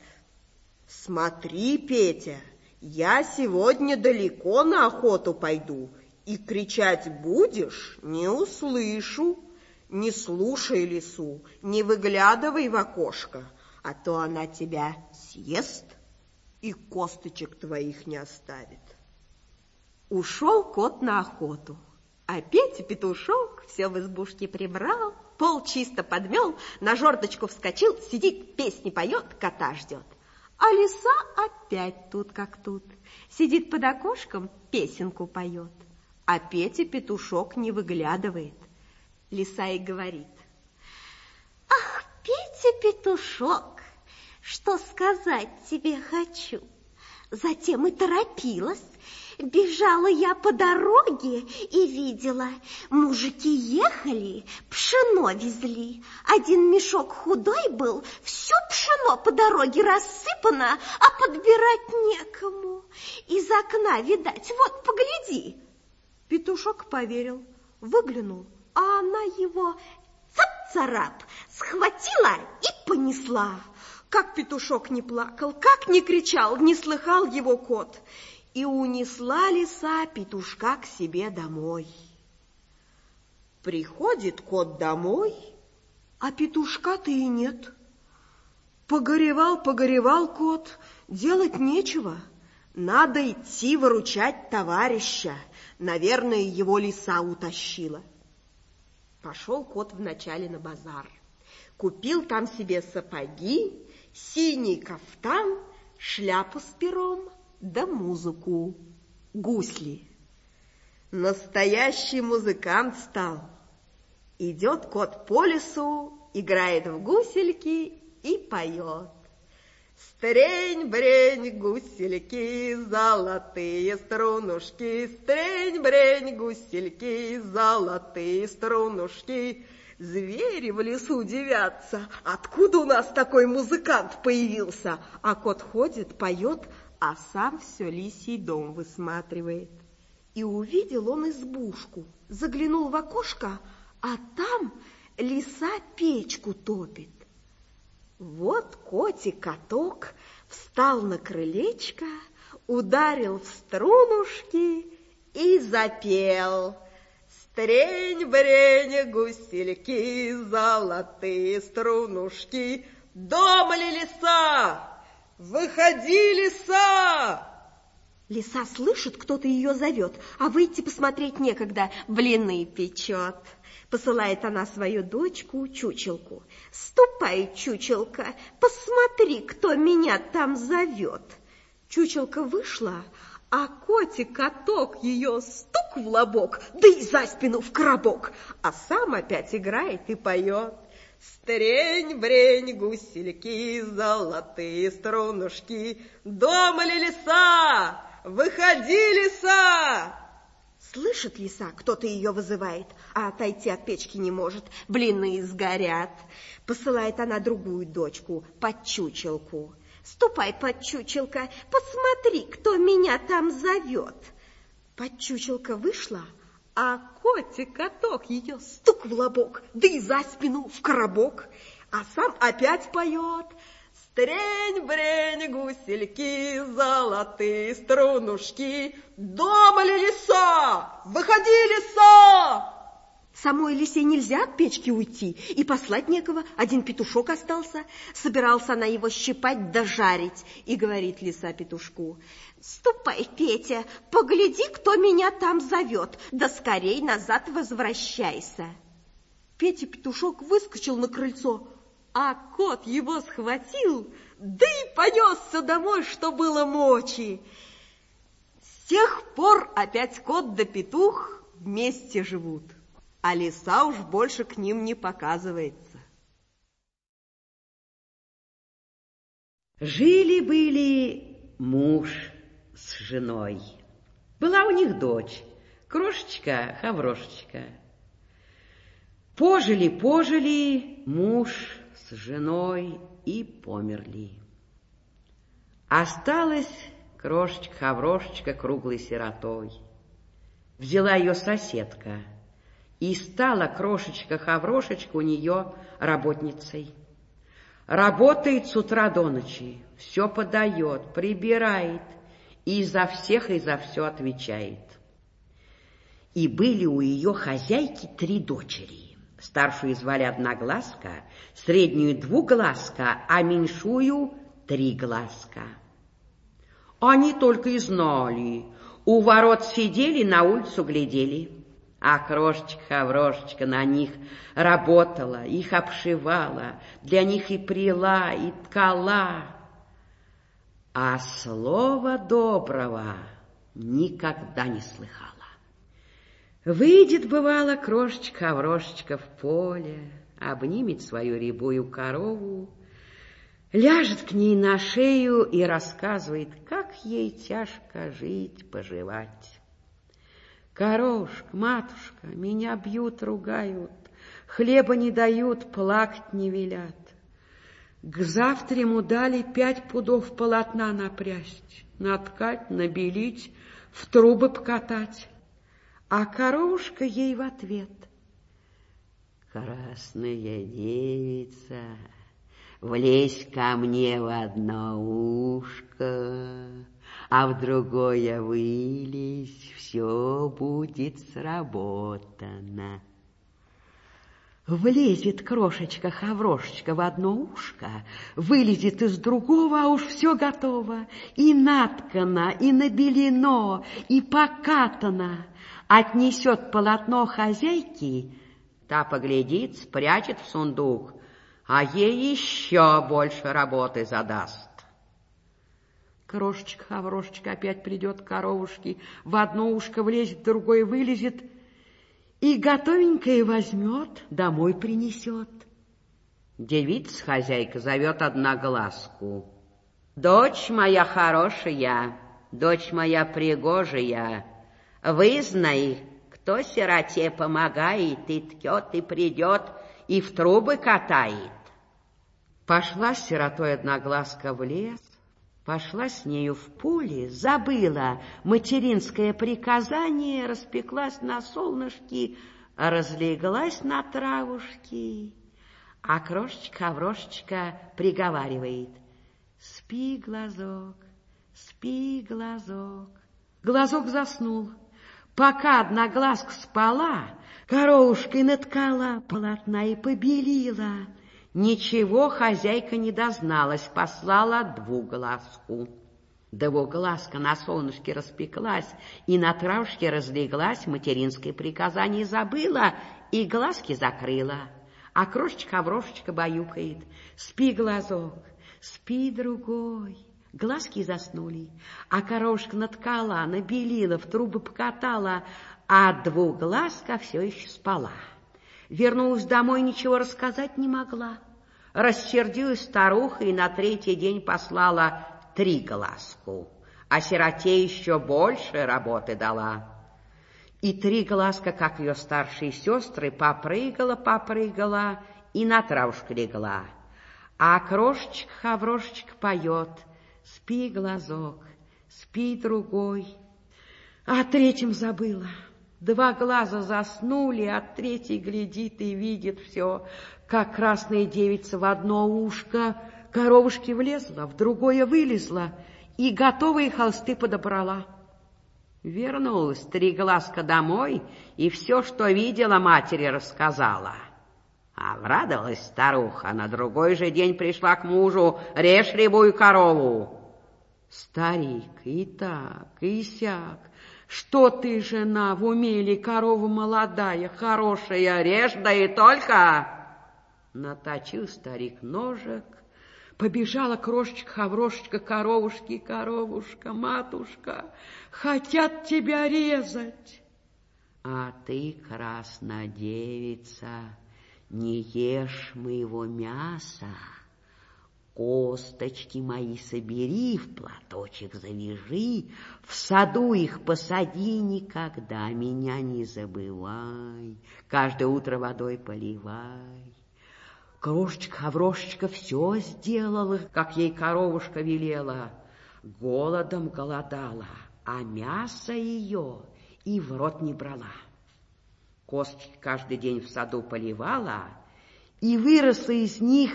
S1: «Смотри, Петя, я сегодня далеко на охоту пойду, и кричать будешь, не услышу». Не слушай лису, не выглядывай в окошко, а то она тебя съест и косточек твоих не оставит. Ушел кот на охоту, а Петя петушок все в избушке прибрал, пол чисто подмел, на жердочку вскочил, сидит, песни поет, кота ждет. А лиса опять тут как тут, сидит под окошком, песенку поет, а Петя петушок не выглядывает. Лиса и говорит. Ах, Петя-петушок, что сказать тебе хочу. Затем и торопилась. Бежала я по дороге и видела, мужики ехали, пшено везли. Один мешок худой был, все пшено по дороге рассыпано, а подбирать некому. Из окна, видать, вот погляди. Петушок поверил, выглянул, а она его цап-царап схватила и понесла. Как петушок не плакал, как не кричал, не слыхал его кот. И унесла лиса петушка к себе домой. Приходит кот домой, а петушка-то и нет. Погоревал, погоревал кот, делать нечего. Надо идти выручать товарища. Наверное, его лиса утащила. Пошел кот вначале на базар. Купил там себе сапоги, синий кафтан, шляпу с пером, да музыку, гусли. Настоящий музыкант стал. Идет кот по лесу, играет в гусельки и поет. Стрень-брень, гусельки, золотые струнушки, Стрень-брень, гусельки, золотые струнушки. Звери в лесу девятся, откуда у нас такой музыкант появился? А кот ходит, поет, а сам все лисий дом высматривает. И увидел он избушку, заглянул в окошко, а там лиса печку топит. Вот котик-каток встал на крылечко, ударил в струнушки и запел. Стрень-брень, гусельки, золотые струнушки, Дома ли лиса? Выходи, лиса! Лиса слышит, кто-то ее зовет, а выйти посмотреть некогда, блины печет. Посылает она свою дочку, чучелку. «Ступай, чучелка, посмотри, кто меня там зовет». Чучелка вышла, а котик-каток ее стук в лобок, да и за спину в коробок, а сам опять играет и поет. Стрень-брень, гусельки, золотые струнушки, Дома ли лиса? Выходи, лиса! Слышит лиса, кто-то ее вызывает, а отойти от печки не может, блины сгорят. Посылает она другую дочку под чучелку. Ступай, подчучелка, посмотри, кто меня там зовет. Подчучелка вышла, а котик-каток ее стук в лобок, да и за спину в коробок, а сам опять поет. Стрень-брень, гусельки, золотые струнушки, дома ли лиса? Выходи, лиса! Самой лисе нельзя от печки уйти, и послать некого. Один петушок остался. Собирался она его щипать да жарить. И говорит лиса петушку, «Ступай, Петя, погляди, кто меня там зовет, да скорей назад возвращайся». Петя петушок выскочил на крыльцо, а кот его схватил, да и понесся домой, что было мочи. С тех пор опять кот да петух вместе живут а лиса уж больше к ним не показывается.
S2: Жили-были муж с женой. Была у них дочь, крошечка-хаврошечка. Пожили-пожили муж с женой и померли. Осталась крошечка-хаврошечка круглой сиротой. Взяла ее соседка – и стала крошечка-хаврошечка у нее работницей. Работает с утра до ночи, все подает, прибирает и за всех и за все отвечает. И были у ее хозяйки три дочери. Старшую звали Одноглазка, среднюю Двуглазка, а меньшую Триглазка. Они только и знали, у ворот сидели, на улицу глядели. А крошечка-хаврошечка на них работала, их обшивала, для них и прила, и ткала. А слова доброго никогда не слыхала. Выйдет, бывало, крошечка-хаврошечка в поле, обнимет свою рябую корову, ляжет к ней на шею и рассказывает, как ей тяжко жить, поживать. Корошка, матушка, меня бьют, ругают, хлеба не дают, плакать не велят. К завтраму дали пять пудов полотна напрясть, наткать, набелить, в трубы покатать. А коровушка ей в ответ. Красная девица, влезь ко мне в одно ушко, а в другое вылезь, все будет сработано. Влезет крошечка-хаврошечка в одно ушко, вылезет из другого, а уж все готово. И наткано, и набелено, и покатано. Отнесет полотно хозяйки, та поглядит, спрячет в сундук, а ей еще больше работы задаст. Крошечка, Хаврошечка опять придет к коровушке, в одно ушко влезет, в другое вылезет, и готовенькое возьмет, домой принесет. Девица хозяйка зовет одноглазку. Дочь моя хорошая, дочь моя пригожая, вызнай, кто сироте помогает, и ткет, и придет, и в трубы катает. Пошла с сиротой одноглазка в лес, Пошла с нею в поле, забыла материнское приказание, распеклась на солнышке, разлеглась на травушке. А крошечка-врошечка приговаривает. Спи, глазок, спи, глазок. Глазок заснул. Пока одноглазка спала, коровушкой наткала полотна и побелила. Ничего хозяйка не дозналась, послала двуглазку. Двуглазка на солнышке распеклась и на травушке разлеглась, материнское приказание забыла и глазки закрыла. А крошечка-врошечка баюкает. Спи, глазок, спи, другой. Глазки заснули, а коровушка наткала, набелила, в трубы покатала, а двуглазка все еще спала. Вернулась домой, ничего рассказать не могла. Рассердилась старуха и на третий день послала три глазку, а сироте еще больше работы дала. И три глазка, как ее старшие сестры, попрыгала, попрыгала и на травушку легла. А крошечка-хаврошечка поет. Спи, глазок, спи, другой. А третьем забыла. Два глаза заснули, а третий глядит и видит все, как красная девица в одно ушко коровушки влезла, в другое вылезла и готовые холсты подобрала. Вернулась Триглазка домой и все, что видела, матери рассказала. Обрадовалась старуха, на другой же день пришла к мужу, режь рябую корову. Старик, и так, и сяк, что ты, жена, в уме ли корова молодая, хорошая, режь, да и только... Наточил старик ножек, побежала крошечка-хаврошечка, коровушки, коровушка, матушка, хотят тебя резать. А ты, красная девица, не ешь моего мяса, косточки мои собери, в платочек завяжи, в саду их посади, никогда меня не забывай, каждое утро водой поливай. Крошечка-хаврошечка все сделала, как ей коровушка велела, голодом голодала, а мясо ее и в рот не брала. Косточки каждый день в саду поливала, и выросла из них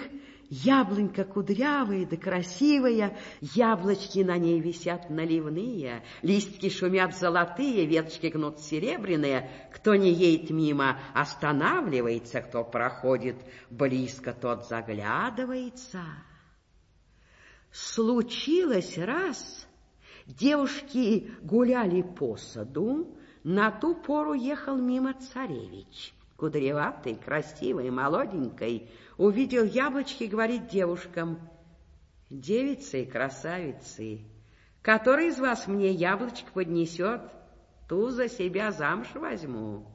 S2: яблонька кудрявая да красивая, яблочки на ней висят наливные, листки шумят золотые, веточки гнут серебряные. Кто не едет мимо, останавливается, кто проходит близко, тот заглядывается. Случилось раз, девушки гуляли по саду, на ту пору ехал мимо царевич. Кудреватый, красивый, молоденький, увидел яблочки и говорит девушкам, «Девицы и красавицы, который из вас мне яблочко поднесет, ту за себя замуж возьму».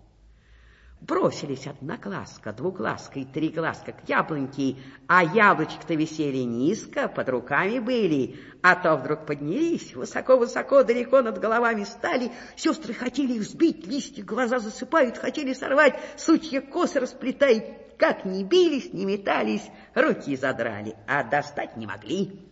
S2: Бросились одноглазка, двуглазка и триглазка к яблоньке, а яблочки-то висели низко, под руками были, а то вдруг поднялись, высоко-высоко, далеко над головами стали, сестры хотели их сбить, листья глаза засыпают, хотели сорвать, сучья косы расплетают, как ни бились, ни метались, руки задрали, а достать не могли.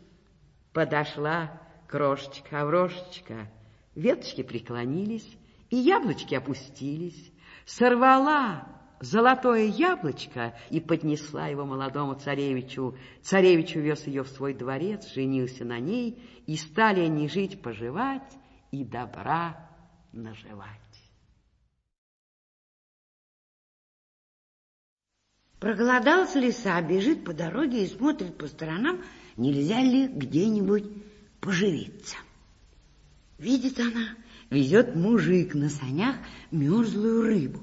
S2: Подошла крошечка-аврошечка, веточки преклонились, и яблочки опустились сорвала золотое яблочко и поднесла его молодому царевичу. Царевич увез ее в свой дворец, женился на ней, и стали они жить-поживать и добра наживать.
S6: Проголодался лиса, бежит по дороге и смотрит по сторонам, нельзя ли где-нибудь поживиться. Видит она, везет мужик на санях мерзлую рыбу.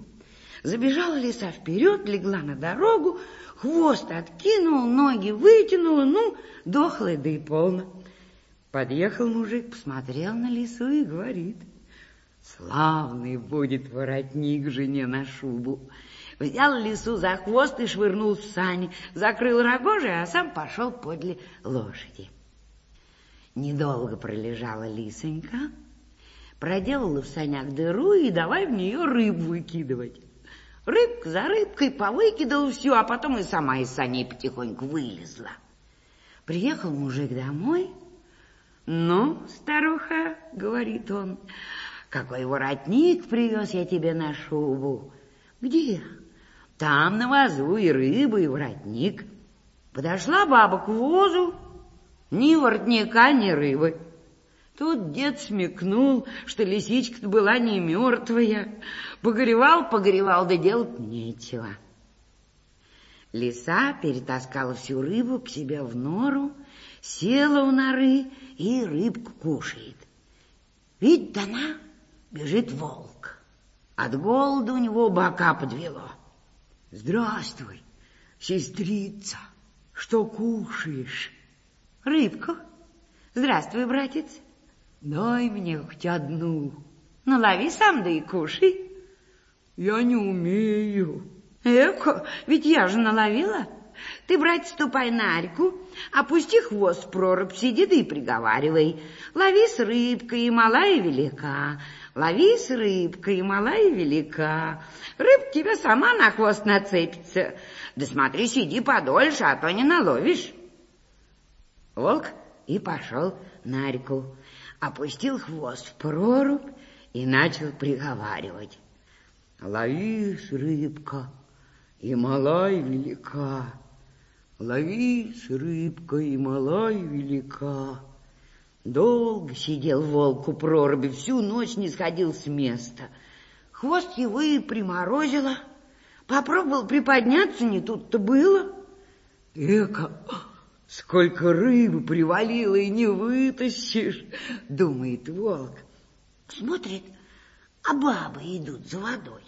S6: Забежала лиса вперед, легла на дорогу, хвост откинул, ноги вытянула, ну, дохлая, да и полно. Подъехал мужик, посмотрел на лису и говорит, славный будет воротник жене на шубу. Взял лису за хвост и швырнул в сани, закрыл рогожи, а сам пошел подле лошади. Недолго пролежала лисонька, проделала в санях дыру и давай в нее рыбу выкидывать. Рыбка за рыбкой повыкидала все, а потом и сама из саней потихоньку вылезла. Приехал мужик домой. «Ну, старуха, — говорит он, — какой воротник привез я тебе на шубу?» «Где?» «Там на вазу и рыба, и воротник». Подошла баба к возу, ни воротника, ни рыбы. Тут дед смекнул, что лисичка-то была не мертвая. Погоревал, погоревал, да делать нечего. Лиса перетаскала всю рыбу к себе в нору, села у норы и рыбку кушает. Видит она, бежит волк. От голода у него бока подвело. Здравствуй, сестрица, что кушаешь? Рыбку. Здравствуй, братец. Дай мне хоть одну. Ну, лови сам, да и кушай. Я не умею. Эко, ведь я же наловила. Ты, брать, ступай на арку, опусти хвост в прорубь, сиди да и приговаривай. Лови с рыбкой, и мала, и велика. Лови с рыбкой, и мала, и велика. Рыбка тебя сама на хвост нацепится. Да смотри, сиди подольше, а то не наловишь.
S2: Волк и пошел на реку, опустил хвост в прорубь и начал приговаривать. Ловись, рыбка, и мала и велика, Ловись, рыбка, и мала и велика. Долго сидел волк у проруби, всю ночь не сходил с места. Хвост его и приморозило. Попробовал приподняться, не тут-то было. Эка, сколько рыбы привалило и не вытащишь, <laughs> думает волк. Смотрит, а бабы идут за водой.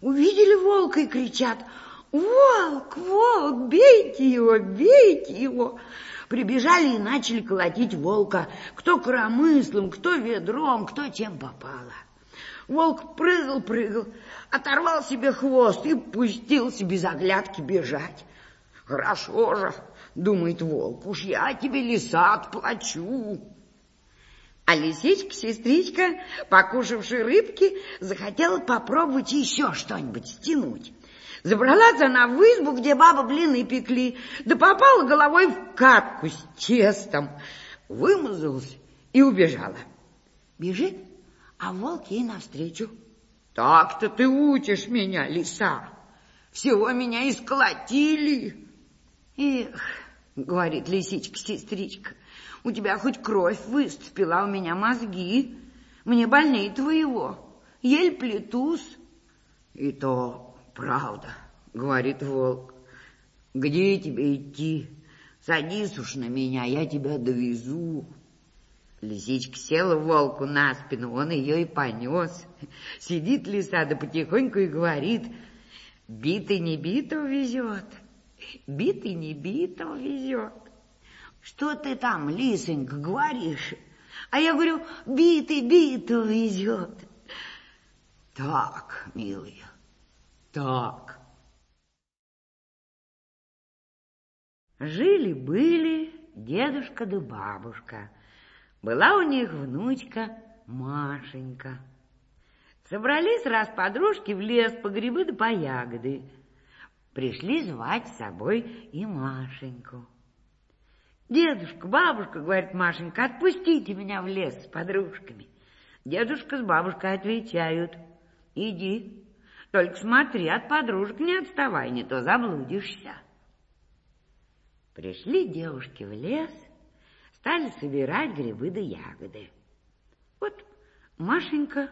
S2: Увидели волка и кричат, «Волк, волк, бейте его, бейте его!» Прибежали и начали колотить волка, кто коромыслом, кто ведром, кто чем попало. Волк прыгал-прыгал, оторвал себе хвост и пустился без оглядки бежать. «Хорошо же!» — думает волк, «уж я тебе лиса отплачу!» А лисичка-сестричка, покушавши рыбки, захотела попробовать еще что-нибудь стянуть. Забралась она в избу, где баба блины пекли, да попала головой в катку с тестом, вымазалась и убежала. Бежит, а волк ей навстречу. Так-то ты учишь меня, лиса, всего меня исколотили. Эх, говорит лисичка-сестричка, у тебя хоть кровь выступила, а у меня мозги. Мне больнее твоего. Ель плетусь. И то правда, говорит волк. Где тебе идти? Садись уж на меня, я тебя довезу. Лисичка села волку на спину, он ее и понес. Сидит лиса, да потихоньку и говорит, битый не битого везет, битый не битого везет. Что ты там, лисонька, говоришь? А я говорю, битый битого везет. Так, милая, так. Жили-были дедушка да бабушка. Была у них внучка Машенька. Собрались раз подружки в лес по грибы да по ягоды. Пришли звать с собой и Машеньку. «Дедушка, бабушка, — говорит Машенька, — отпустите меня в лес с подружками». Дедушка с бабушкой отвечают, «Иди, только смотри, от подружек не отставай, не то заблудишься». Пришли девушки в лес, стали собирать грибы да ягоды. Вот Машенька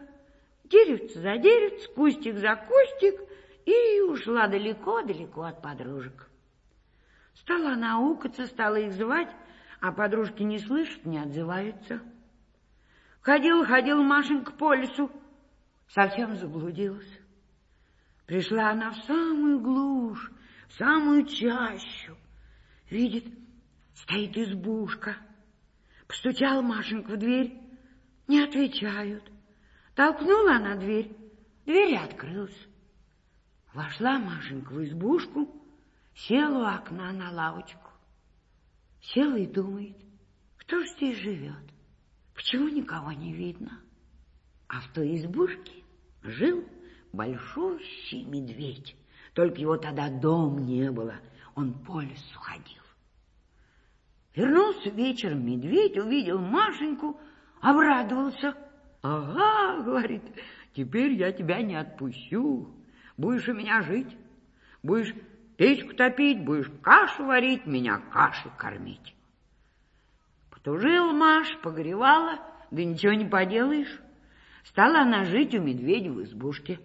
S2: деревце за деревце, кустик за кустик и ушла далеко-далеко от подружек. Стала она укаться, стала их звать, а подружки не слышат, не отзываются. Ходила Машенька по лесу, совсем заблудилась. Пришла она в самую глушь, в самую чащу. Видит, стоит избушка. Постучала Машенька в дверь, не отвечают. Толкнула она дверь, дверь открылась. Вошла Машенька в избушку, Села у окна на лавочку. Села и думает, кто же здесь живет? Почему никого не видно? А в той избушке жил большущий медведь. Только его тогда дом не было, он по лесу ходил. Вернулся вечером медведь, увидел Машеньку, обрадовался. «Ага, — говорит, — теперь я тебя не отпущу. Будешь у меня жить, будешь печку топить, будешь кашу варить, меня кашей кормить. Потужил Маш, погревала, да ничего не поделаешь. Стала она жить у медведя в избушке.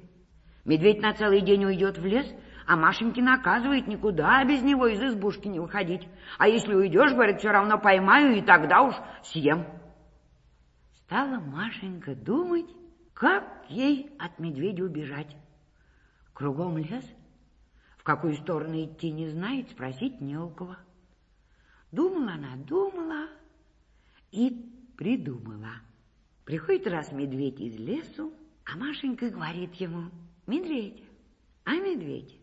S2: Медведь на целый день уйдет в лес, а Машеньки наказывает никуда без него из избушки не выходить. А если уйдешь, говорит, все равно поймаю, и тогда уж съем. Стала Машенька думать, как ей от медведя убежать. Кругом лес — в какую сторону идти не знает, спросить не у кого. Думала она, думала и придумала. Приходит раз медведь из лесу, а Машенька говорит ему, «Медведь, а медведь,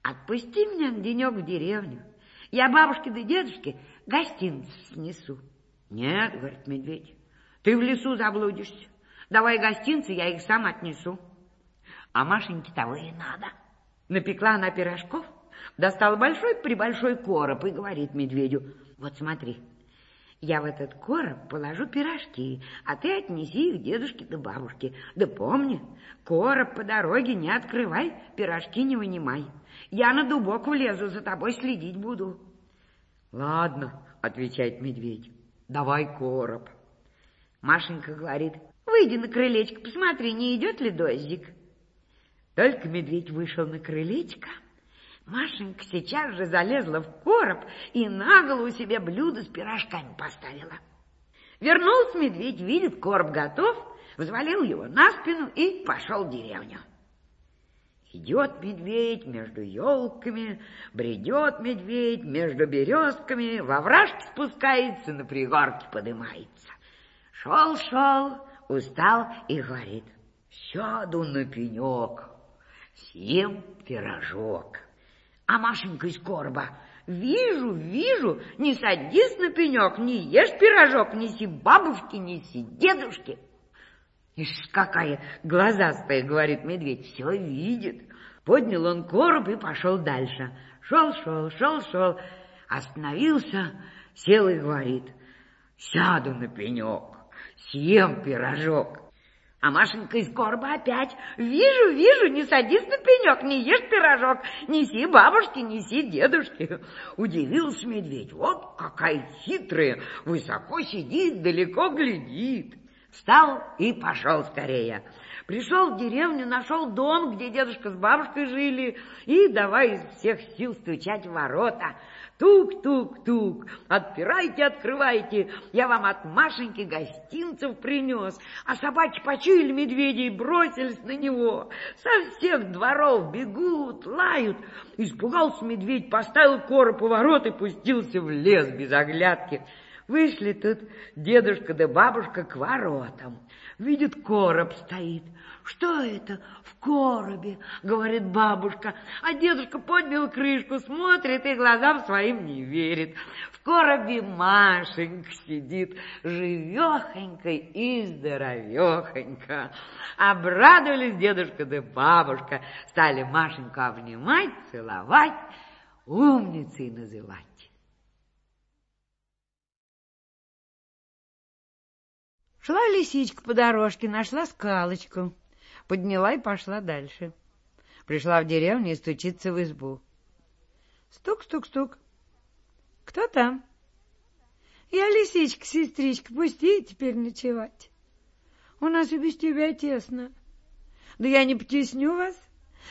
S2: отпусти меня на денек в деревню, я бабушке да дедушке гостиницу снесу». «Нет, — говорит медведь, — ты в лесу заблудишься, давай гостинцы, я их сам отнесу». А Машеньке того и надо — Напекла она пирожков, достала большой-пребольшой короб и говорит медведю, вот смотри, Я в этот короб положу пирожки, а ты отнеси их дедушке да бабушке. Да помни, короб по дороге не открывай, пирожки не вынимай. Я на дубок влезу, за тобой следить буду. Ладно, отвечает медведь, давай короб. Машенька говорит, выйди на крылечко, посмотри, не идет ли дождик. Только медведь вышел на крылечко, Машенька сейчас же залезла в короб и на голову себе блюдо с пирожками поставила. Вернулся медведь, видит, короб готов, взвалил его на спину и пошел в деревню. Идет медведь между елками, бредет медведь между березками, во вражке спускается, на пригорке подымается. Шел-шел, устал и говорит, сяду на пенек, съем пирожок. А Машенька из короба, вижу, вижу, не садись на пенек, не ешь пирожок, неси бабушке, неси дедушке. Ишь, какая глазастая, говорит медведь, все видит. Поднял он короб и пошел дальше. Шел, шел, шел, шел, остановился, сел и говорит, сяду на пенек, съем пирожок. А Машенька из короба опять. Вижу, вижу, не садись на пенек, не ешь пирожок, неси бабушке, неси дедушке. Удивился медведь. Вот какая хитрая, высоко сидит, далеко глядит. Встал и пошел скорее. Пришел в деревню, нашел дом, где дедушка с бабушкой жили, и давай из всех сил стучать в ворота. Тук-тук-тук, отпирайте, открывайте, я вам от Машеньки гостинцев принес. А собаки почуяли медведей, бросились на него. Со всех дворов бегут, лают. Испугался медведь, поставил короб у ворот и пустился в лес без оглядки. Вышли тут дедушка да бабушка к воротам. Видит, короб стоит. «Что это в коробе?» — говорит бабушка. А дедушка поднял крышку, смотрит и глазам своим не верит. В коробе Машенька сидит, живехонька и здоровехонька. Обрадовались дедушка да бабушка, стали Машеньку обнимать, целовать, умницей называть. Шла лисичка по дорожке, нашла скалочку, подняла и пошла дальше. Пришла в деревню и стучится в избу. Стук-стук-стук. Кто там? Я лисичка, сестричка, пусти теперь ночевать. У нас и без тебя тесно. Да я не потесню вас.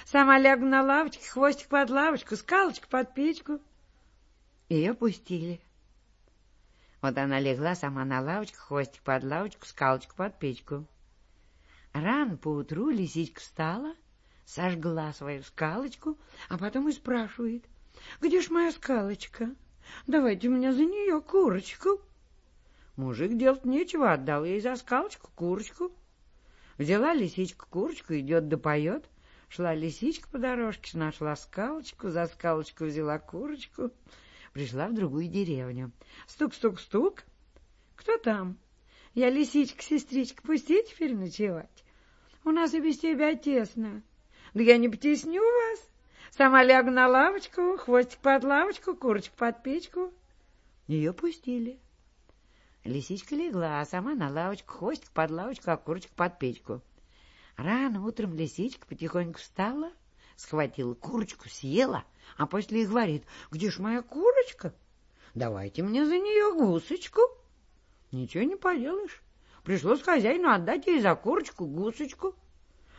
S2: Сама лягу на лавочке, хвостик под лавочку, скалочку под печку. Ее пустили. Вот она легла сама на лавочку, хвостик под лавочку, скалочку под печку. Рано поутру лисичка встала, сожгла свою скалочку, а потом и спрашивает, «Где ж моя скалочка? Давайте мне за нее курочку». Мужик делать нечего, отдал ей за скалочку курочку. Взяла лисичка курочку, идет да поет. Шла лисичка по дорожке, нашла скалочку, за скалочку взяла курочку — пришла в другую деревню. Стук-стук-стук. Кто там? Я лисичка-сестричка, пусти теперь ночевать. У нас и без тебя тесно. Да я не потесню вас. Сама лягу на лавочку, хвостик под лавочку, курочку под печку. Ее пустили. Лисичка легла, а сама на лавочку, хвостик под лавочку, а курочку под печку. Рано утром лисичка потихоньку встала, схватила курочку, съела — а после и говорит, где ж моя курочка? Давайте мне за нее гусочку. Ничего не поделаешь. Пришлось хозяину отдать ей за курочку гусочку.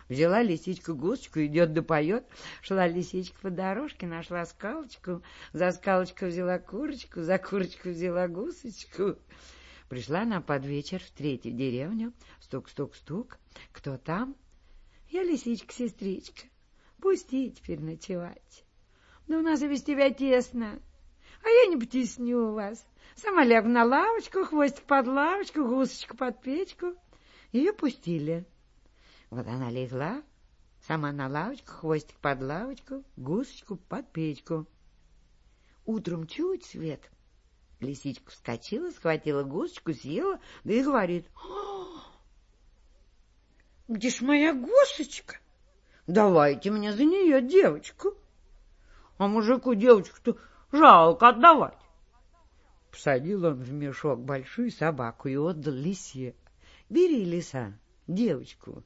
S2: Взяла лисичка гусочку, идет да поет. Шла лисичка по дорожке, нашла скалочку. За скалочку взяла курочку, за курочку взяла гусочку. Пришла она под вечер в третью деревню. Стук-стук-стук. Кто там? Я лисичка-сестричка. Пусти теперь ночевать. Да у нас и без тебя тесно. А я не потесню вас. Сама лягу на лавочку, хвостик под лавочку, гусочку под печку. Ее пустили. Вот она легла, сама на лавочку, хвостик под лавочку, гусочку под печку. Утром чуть свет. Лисичка вскочила, схватила гусочку, съела, да и говорит. — Где ж моя гусочка? Давайте мне за нее девочку. — а мужику девочку-то жалко отдавать. Посадил он в мешок большую собаку и отдал лисе. Бери, лиса, девочку.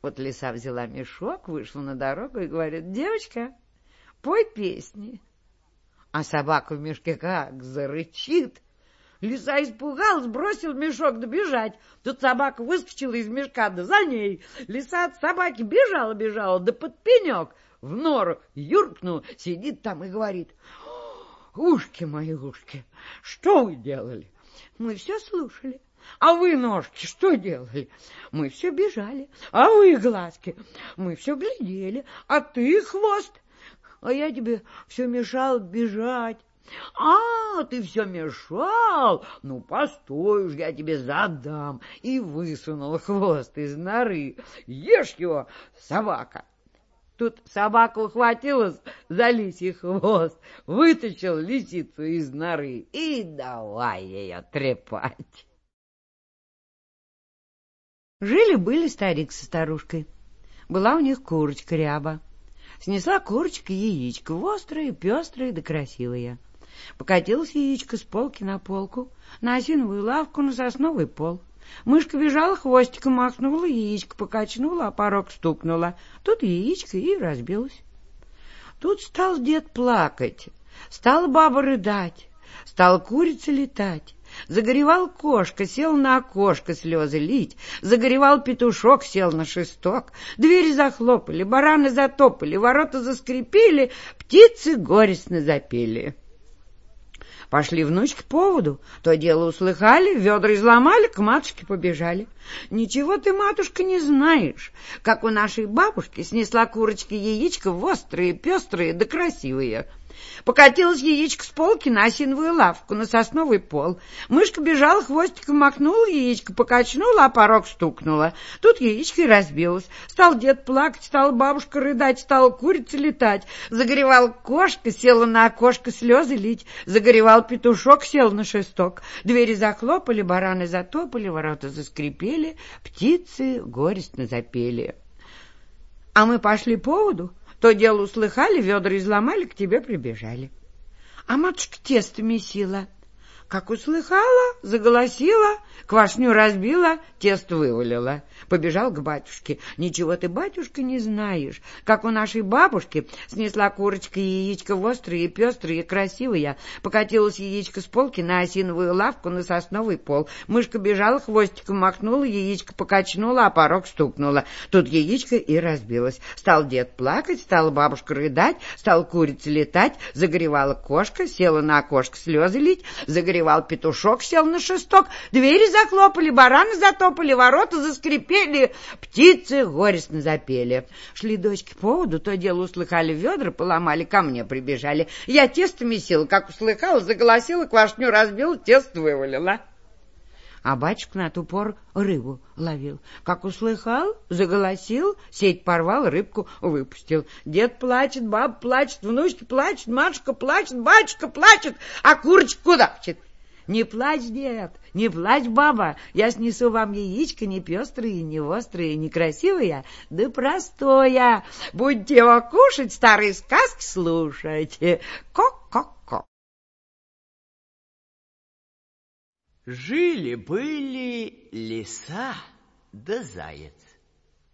S2: Вот лиса взяла мешок, вышла на дорогу и говорит, девочка, пой песни. А собака в мешке как зарычит. Лиса испугалась, бросил мешок добежать. Тут собака выскочила из мешка, да за ней. Лиса от собаки бежала-бежала, да под пенек в нору юркнул, сидит там и говорит, «Ушки мои, ушки, что вы делали?» «Мы все слушали». А вы, ножки, что делали? Мы все бежали. А вы, глазки, мы все глядели. А ты, хвост, а я тебе все мешал бежать. А, ты все мешал? Ну, постой уж, я тебе задам. И высунул хвост из норы. Ешь его, собака. Тут собака ухватилась за лисий хвост, вытащил лисицу из норы и давай ее трепать. Жили-были старик со старушкой. Была у них курочка ряба. Снесла курочка яичко, острое, пестрое да красивое. Покатилось яичко с полки на полку, на осиновую лавку, на сосновый пол. Мышка бежала, хвостиком махнула, яичко покачнула, а порог стукнула. Тут яичко и разбилось. Тут стал дед плакать, стала баба рыдать, стала курица летать. Загоревал кошка, сел на окошко слезы лить. Загоревал петушок, сел на шесток. Двери захлопали, бараны затопали, ворота заскрипели, птицы горестно запели. Пошли внучки по воду, то дело услыхали, ведра изломали, к матушке побежали. Ничего ты, матушка, не знаешь, как у нашей бабушки снесла курочки яичко в острые, пестрые да красивые. Покатилось яичко с полки на осиновую лавку, на сосновый пол. Мышка бежала, хвостиком махнула, яичко покачнула, а порог стукнула. Тут яичко и разбилось. Стал дед плакать, стала бабушка рыдать, стала курица летать. Загоревал кошка, села на окошко слезы лить. Загоревал петушок, сел на шесток. Двери захлопали, бараны затопали, ворота заскрипели, птицы горестно запели. А мы пошли по воду, то дело услыхали, ведра изломали, к тебе прибежали. А матушка тесто месила. Как услыхала, заголосила, квашню разбила, тесто вывалила. Побежал к батюшке. Ничего ты, батюшка, не знаешь. Как у нашей бабушки снесла курочка яичко острые, пестрые, красивые. Покатилась яичко с полки на осиновую лавку на сосновый пол. Мышка бежала, хвостиком махнула, яичко покачнула, а порог стукнула. Тут яичко и разбилось. Стал дед плакать, стала бабушка рыдать, стал курица летать, загоревала кошка, села на окошко слезы лить, загоревала загоревал петушок, сел на шесток, двери захлопали, бараны затопали, ворота заскрипели, птицы горестно запели. Шли дочки по воду, то дело услыхали ведра, поломали, ко мне прибежали. Я тесто месила, как услыхала, заголосила, квашню разбила, тесто вывалила. А батюшка на ту пору рыбу ловил. Как услыхал, заголосил, сеть порвал, рыбку выпустил. Дед плачет, баб плачет, внучка плачет, матушка плачет, батюшка плачет, а курочка кудахчет. Не плачь, дед, не плачь, баба, я снесу вам яичко не пестрые, не острые, не красивые, да простое. Будете его кушать, старые сказки слушать. Ко-ко-ко.
S7: Жили-были лиса да заяц.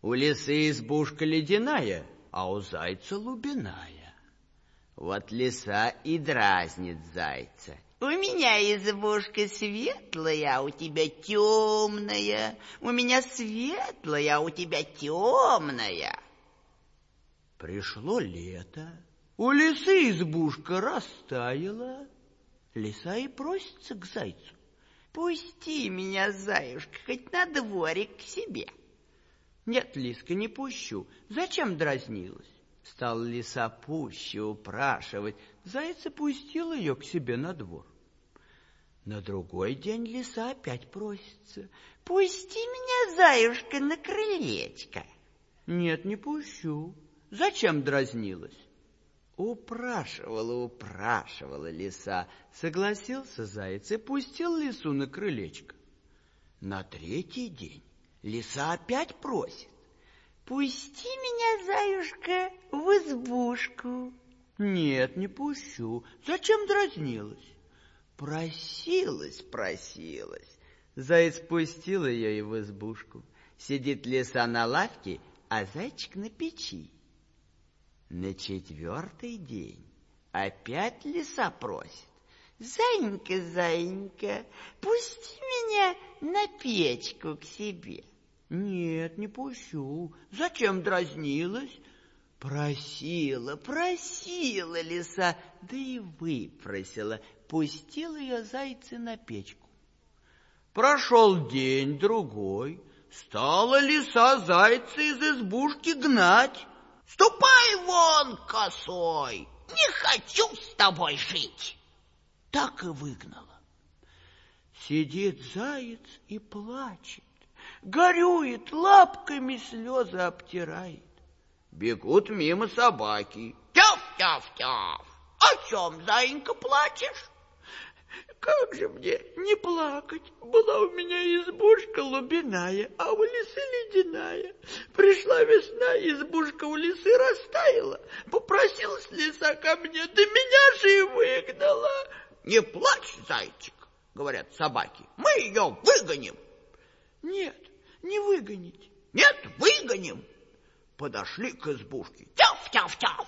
S7: У лисы избушка ледяная, а у зайца лубиная. Вот лиса и дразнит зайца. У меня избушка светлая, а у тебя темная. У меня светлая, а у тебя темная. Пришло лето. У лисы избушка растаяла. Лиса и просится к зайцу. Пусти меня, заюшка, хоть на дворик к себе. Нет, Лиска, не пущу. Зачем дразнилась? Стал лиса пуще упрашивать. Заяц пустил ее к себе на двор. На другой день лиса опять просится. «Пусти меня, заюшка, на крылечко!» «Нет, не пущу. Зачем дразнилась?» Упрашивала, упрашивала лиса. Согласился заяц и пустил лису на крылечко. На третий день лиса опять просит. «Пусти меня, заюшка, в избушку!» «Нет, не пущу. Зачем дразнилась?» Просилась, просилась. Заяц пустил ее и в избушку. Сидит лиса на лавке, а зайчик на печи. На четвертый день опять лиса просит. Зайенька, зайенька, пусти меня на печку к себе. Нет, не пущу. Зачем дразнилась? Просила, просила лиса, да и выпросила. Пустил ее зайцы на печку. Прошел день, другой. Стала лиса зайца из избушки гнать. Ступай вон, косой, не хочу с тобой жить. Так и выгнала. Сидит заяц и плачет, горюет, лапками слезы обтирает. Бегут мимо собаки. Тяв-тяв-тяв. О чем, заинька, плачешь? Как же мне не плакать? Была у меня избушка лубиная, а у лисы ледяная. Пришла весна, избушка у лисы растаяла. Попросилась лиса ко мне, да меня же и выгнала. Не плачь, зайчик, говорят собаки, мы ее выгоним. Нет, не выгонить. Нет, выгоним. Подошли к избушке. Тяв-тяв-тяв,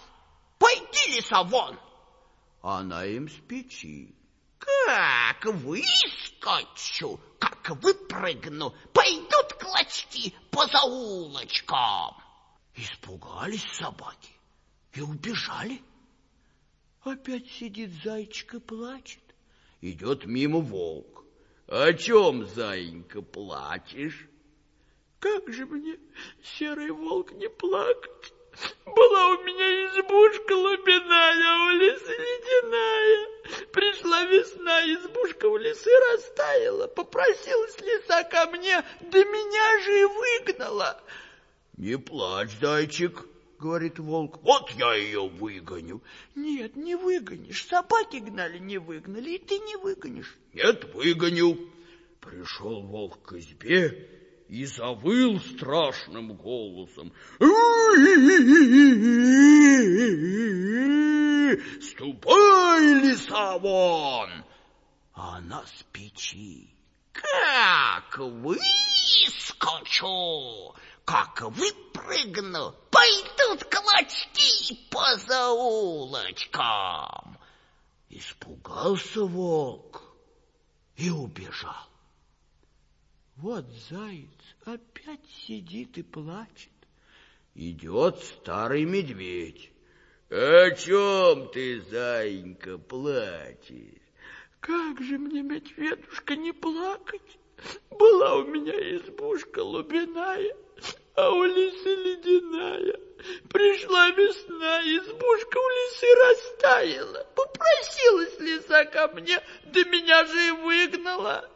S7: пойди, лиса, вон. Она им с печи. Как выскочу, как выпрыгну, пойдут клочки по заулочкам. Испугались собаки и убежали. Опять сидит зайчик и плачет. Идет мимо волк. О чем, заинька, плачешь? Как же мне, серый волк, не плакать? Была у меня избушка лубиная, у лисы ледяная. Пришла весна, избушка у лисы растаяла. Попросилась лиса ко мне, да меня же и выгнала. Не плачь, зайчик, говорит волк, вот я ее выгоню. Нет, не выгонишь, собаки гнали, не выгнали, и ты не выгонишь. Нет, выгоню. Пришел волк к избе и завыл страшным голосом. «Ступай, лиса, вон!» А она с печи. «Как выскочу, как выпрыгну, пойдут клочки по заулочкам!» Испугался волк и убежал. Вот заяц опять сидит и плачет. Идет старый медведь. О чем ты, зайенька, плачешь? Как же мне, медведушка, не плакать? Была у меня избушка лубиная, а у лисы ледяная. Пришла весна, избушка у лисы растаяла. Попросилась лиса ко мне, да меня же и выгнала.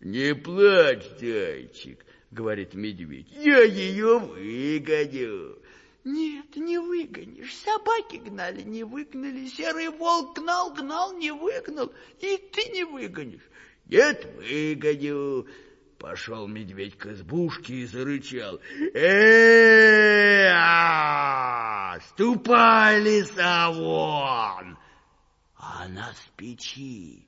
S7: Не плачь, зайчик, говорит медведь, я ее выгоню. Нет, не выгонишь. Собаки гнали, не выгнали. Серый волк гнал, гнал, не выгнал. И ты не выгонишь. Нет, выгоню. Пошел медведь к избушке и зарычал. э а Ступай, лиса, вон! Она с печи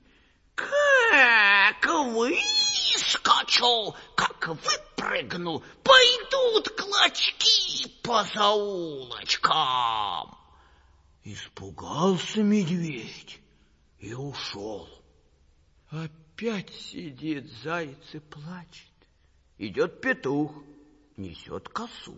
S7: как выскочу, как выпрыгну, пойдут клочки по заулочкам. Испугался медведь и ушел. Опять сидит заяц и плачет. Идет петух, несет косу.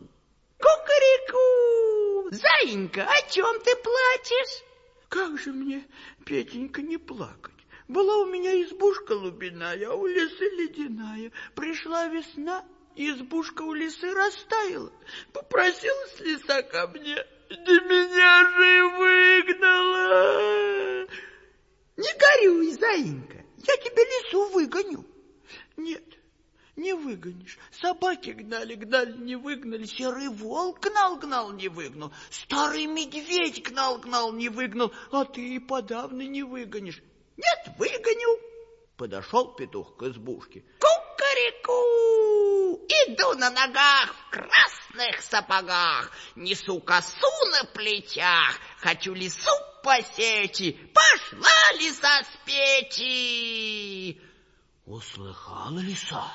S7: Кукареку! Заинька, о чем ты плачешь? Как же мне, Петенька, не плакать? Была у меня избушка лубиная, а у лисы ледяная. Пришла весна, избушка у лисы растаяла. Попросилась лиса ко мне, да меня же выгнала. Не горюй, заинька, я тебе лису выгоню. Нет, не выгонишь. Собаки гнали, гнали, не выгнали. Серый волк гнал, гнал, не выгнал. Старый медведь гнал, гнал, не выгнал. А ты и подавно не выгонишь. Нет, выгоню. Подошел петух к избушке. Кукареку! Иду на ногах в красных сапогах, Несу косу на плечах, Хочу лису посечи, пошла лиса с печи. Услыхала лиса,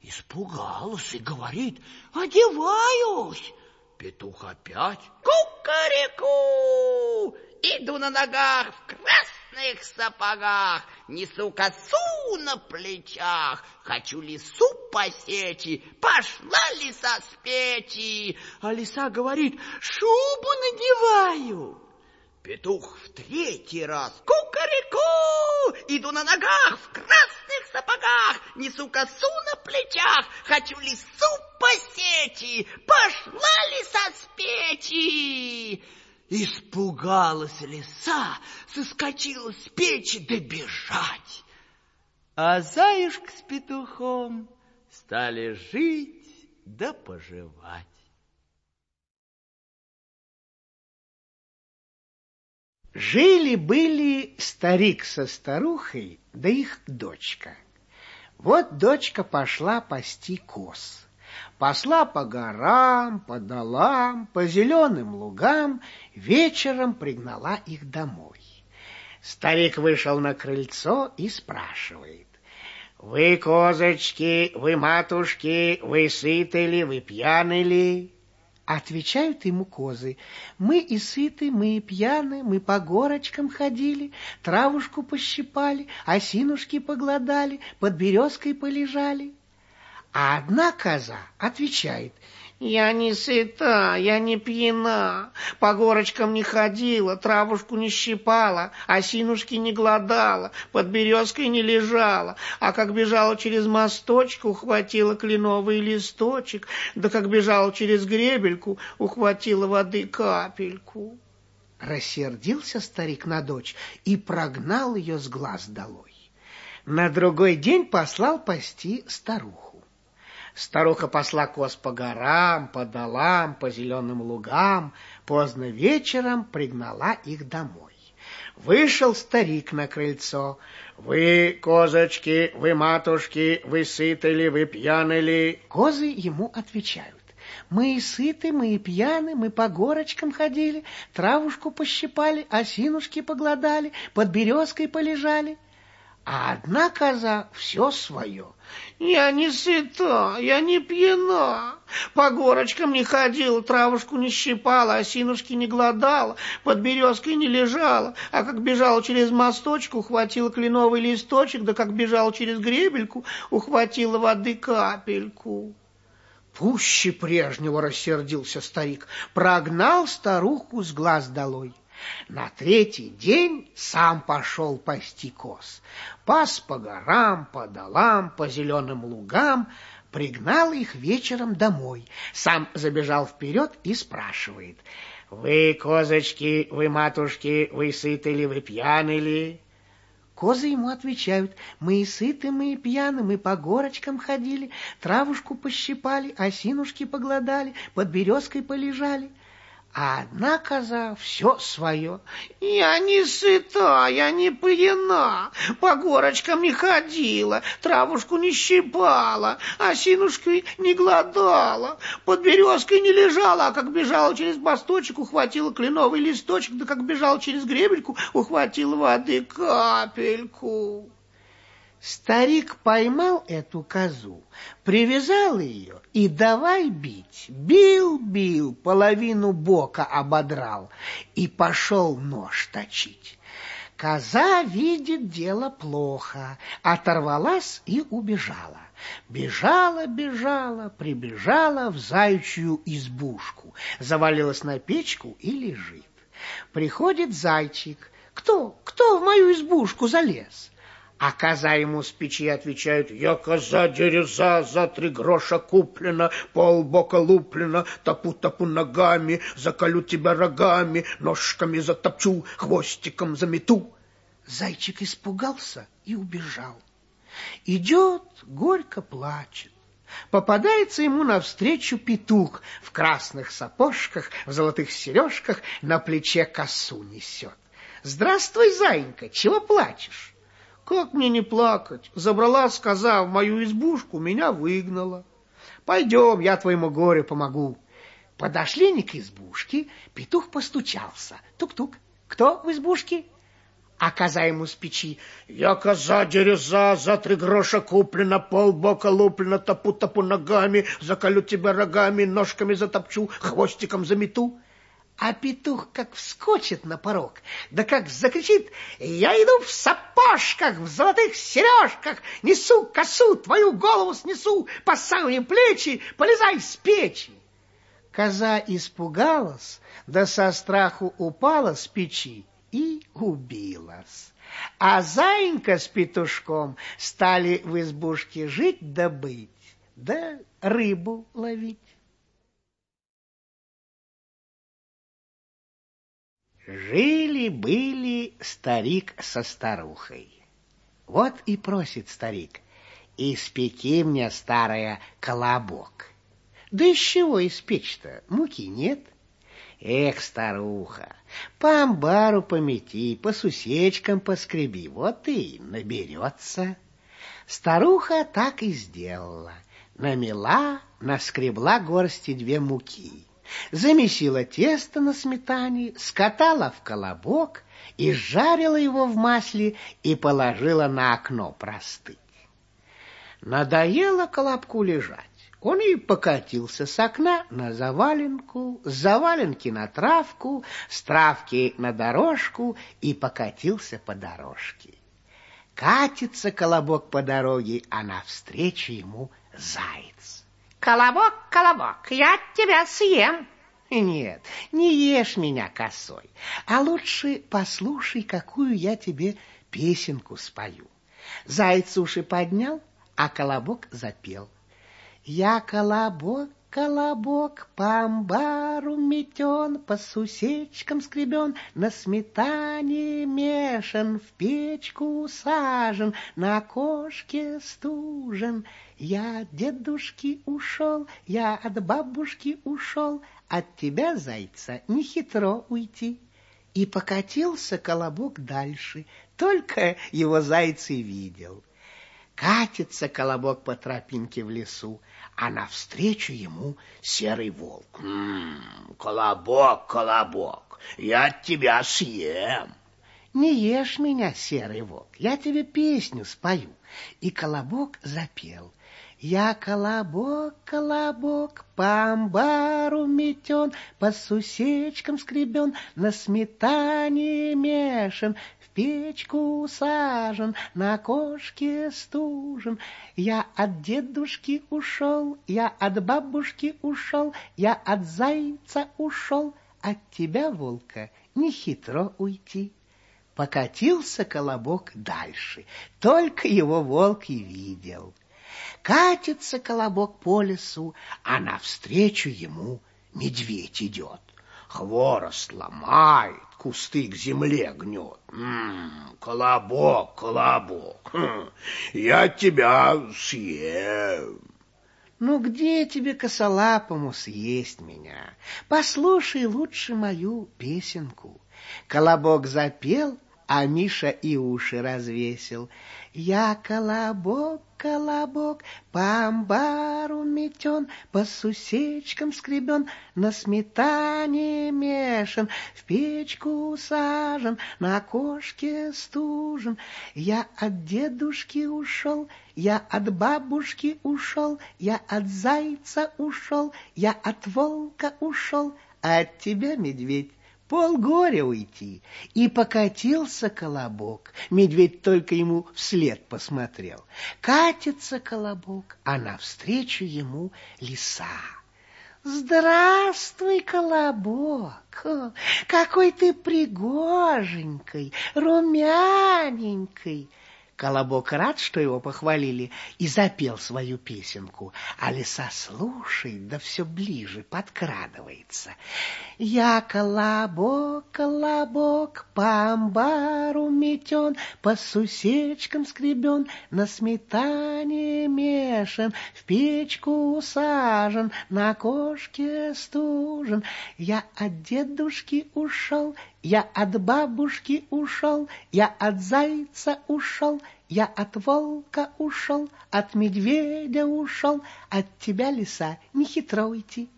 S7: испугалась и говорит, одеваюсь. Петух опять, кукареку, иду на ногах в красных сапогах, несу косу на плечах, хочу лису посечи, пошла лиса с печи. А лиса говорит, шубу надеваю. Петух в третий раз. Кукареку! Иду на ногах, в красных сапогах, несу косу на плечах, хочу лису посечи, пошла лиса с печи. Испугалась лиса, соскочила с печи добежать. А заюшка с петухом стали жить да поживать.
S8: Жили-были старик со старухой, да их дочка. Вот дочка пошла пасти коз. Посла по горам, по долам, по зеленым лугам, вечером пригнала их домой. Старик вышел на крыльцо и спрашивает. «Вы, козочки, вы, матушки, вы сыты ли, вы пьяны ли?» Отвечают ему козы. Мы и сыты, мы и пьяны, мы по горочкам ходили, травушку пощипали, осинушки погладали, под березкой полежали. А одна коза отвечает — я не сыта, я не пьяна, по горочкам не ходила, травушку не щипала, осинушки не гладала, под березкой не лежала, а как бежала через мосточку, ухватила кленовый листочек, да как бежала через гребельку, ухватила воды капельку. Рассердился старик на дочь и прогнал ее с глаз долой. На другой день послал пасти старуху. Старуха посла коз по горам, по долам, по зеленым лугам, поздно вечером пригнала их домой. Вышел старик на крыльцо. «Вы, козочки, вы, матушки, вы сыты ли, вы пьяны ли?» Козы ему отвечают. Мы и сыты, мы и пьяны, мы по горочкам ходили, травушку пощипали, осинушки погладали, под березкой полежали. А одна коза все свое. Я не сыта, я не пьяна. По горочкам не ходила, травушку не щипала, осинушки не гладала, под березкой не лежала, а как бежала через мосточку, ухватила кленовый листочек, да как бежала через гребельку, ухватила воды капельку. Пуще прежнего рассердился старик, прогнал старуху с глаз долой. На третий день сам пошел пасти коз. Пас по горам, по долам, по зеленым лугам, пригнал их вечером домой. Сам забежал вперед и спрашивает. «Вы, козочки, вы, матушки, вы сыты ли, вы пьяны ли?» Козы ему отвечают, мы и сыты, мы и пьяны, мы по горочкам ходили, травушку пощипали, осинушки погладали, под березкой полежали а одна коза все свое. Я не сыта, я не пьяна, по горочкам не ходила, травушку не щипала, осинушкой не гладала, под березкой не лежала, а как бежала через мосточек, ухватила кленовый листочек, да как бежала через гребельку, ухватила воды капельку. Старик поймал эту козу, привязал ее и давай бить. Бил, бил, половину бока ободрал и пошел нож точить. Коза видит дело плохо, оторвалась и убежала. Бежала, бежала, прибежала в заячью избушку, завалилась на печку и лежит. Приходит зайчик. Кто, кто в мою избушку залез? А коза ему с печи отвечает, «Я коза дереза, за три гроша куплена, полбока луплена, топу-топу ногами, заколю тебя рогами, ножками затопчу, хвостиком замету». Зайчик испугался и убежал. Идет, горько плачет. Попадается ему навстречу петух в красных сапожках, в золотых сережках, на плече косу несет. «Здравствуй, зайенька, чего плачешь?» Как мне не плакать? Забрала сказав мою избушку, меня выгнала. Пойдем, я твоему горю помогу. Подошли они к избушке, петух постучался. Тук-тук. Кто в избушке? А коза ему с печи.
S9: Я коза дереза, за три гроша куплена, полбока луплена, топу-топу ногами, заколю тебя рогами, ножками затопчу, хвостиком замету.
S8: А петух как вскочит на порог, да как закричит, я иду в сапожках, в золотых сережках, несу косу, твою голову снесу, по самые плечи, полезай с печи. Коза испугалась, да со страху упала с печи и убилась. А Заинька с петушком стали в избушке жить да да рыбу ловить. Жили-были старик со старухой. Вот и просит старик, испеки мне, старая, колобок. Да из чего испечь-то? Муки нет. Эх, старуха, по амбару помети, по сусечкам поскреби, вот и наберется. Старуха так и сделала. Намела, наскребла горсти две муки, замесила тесто на сметане, скатала в колобок и жарила его в масле и положила на окно простыть. Надоело колобку лежать. Он и покатился с окна на заваленку, с заваленки на травку, с травки на дорожку и покатился по дорожке. Катится колобок по дороге, а навстречу ему заяц. «Колобок, колобок, я тебя съем!» «Нет, не ешь меня косой, а лучше послушай, какую я тебе песенку спою». Заяц уши поднял, а колобок запел — я колобок, колобок, по амбару метен, по сусечкам скребен, на сметане мешан, в печку сажен, на окошке стужен. Я от дедушки ушел, я от бабушки ушел, от тебя, зайца, не хитро уйти. И покатился колобок дальше, только его зайцы видел. Катится колобок по тропинке в лесу, а навстречу ему серый волк.
S9: «М -м, колобок, колобок, я тебя съем.
S8: Не ешь меня, серый волк, я тебе песню спою. И колобок запел. Я колобок, колобок, по амбару метен, по сусечкам скребен, на сметане мешан, печку сажен, на кошке стужен. Я от дедушки ушел, я от бабушки ушел, я от зайца ушел, от тебя, волка, не хитро уйти. Покатился колобок дальше, только его волк и видел. Катится колобок по лесу, а навстречу ему медведь идет. Хворост ломает, кусты к земле гнет.
S9: М -м, колобок, колобок, хм, я тебя съем.
S8: Ну где тебе косолапому съесть меня? Послушай лучше мою песенку. Колобок запел, а Миша и уши развесил. Я колобок, колобок, по амбару метен, по сусечкам скребен, на сметане мешан, в печку сажен, на окошке стужен. Я от дедушки ушел, я от бабушки ушел, я от зайца ушел, я от волка ушел, а от тебя, медведь, полгоря уйти. И покатился колобок. Медведь только ему вслед посмотрел. Катится колобок, а навстречу ему лиса. Здравствуй, колобок, какой ты пригоженький, румяненький. Колобок рад, что его похвалили, и запел свою песенку, а лиса слушает, да все ближе подкрадывается. Я колобок, колобок, по амбару метен, по сусечкам скребен, на сметане мешан, в печку усажен, на кошке стужен. Я от дедушки ушел, я от бабушки ушел, я от зайца ушел, я от волка ушел, от медведя ушел, от тебя, лиса, не хитро уйти.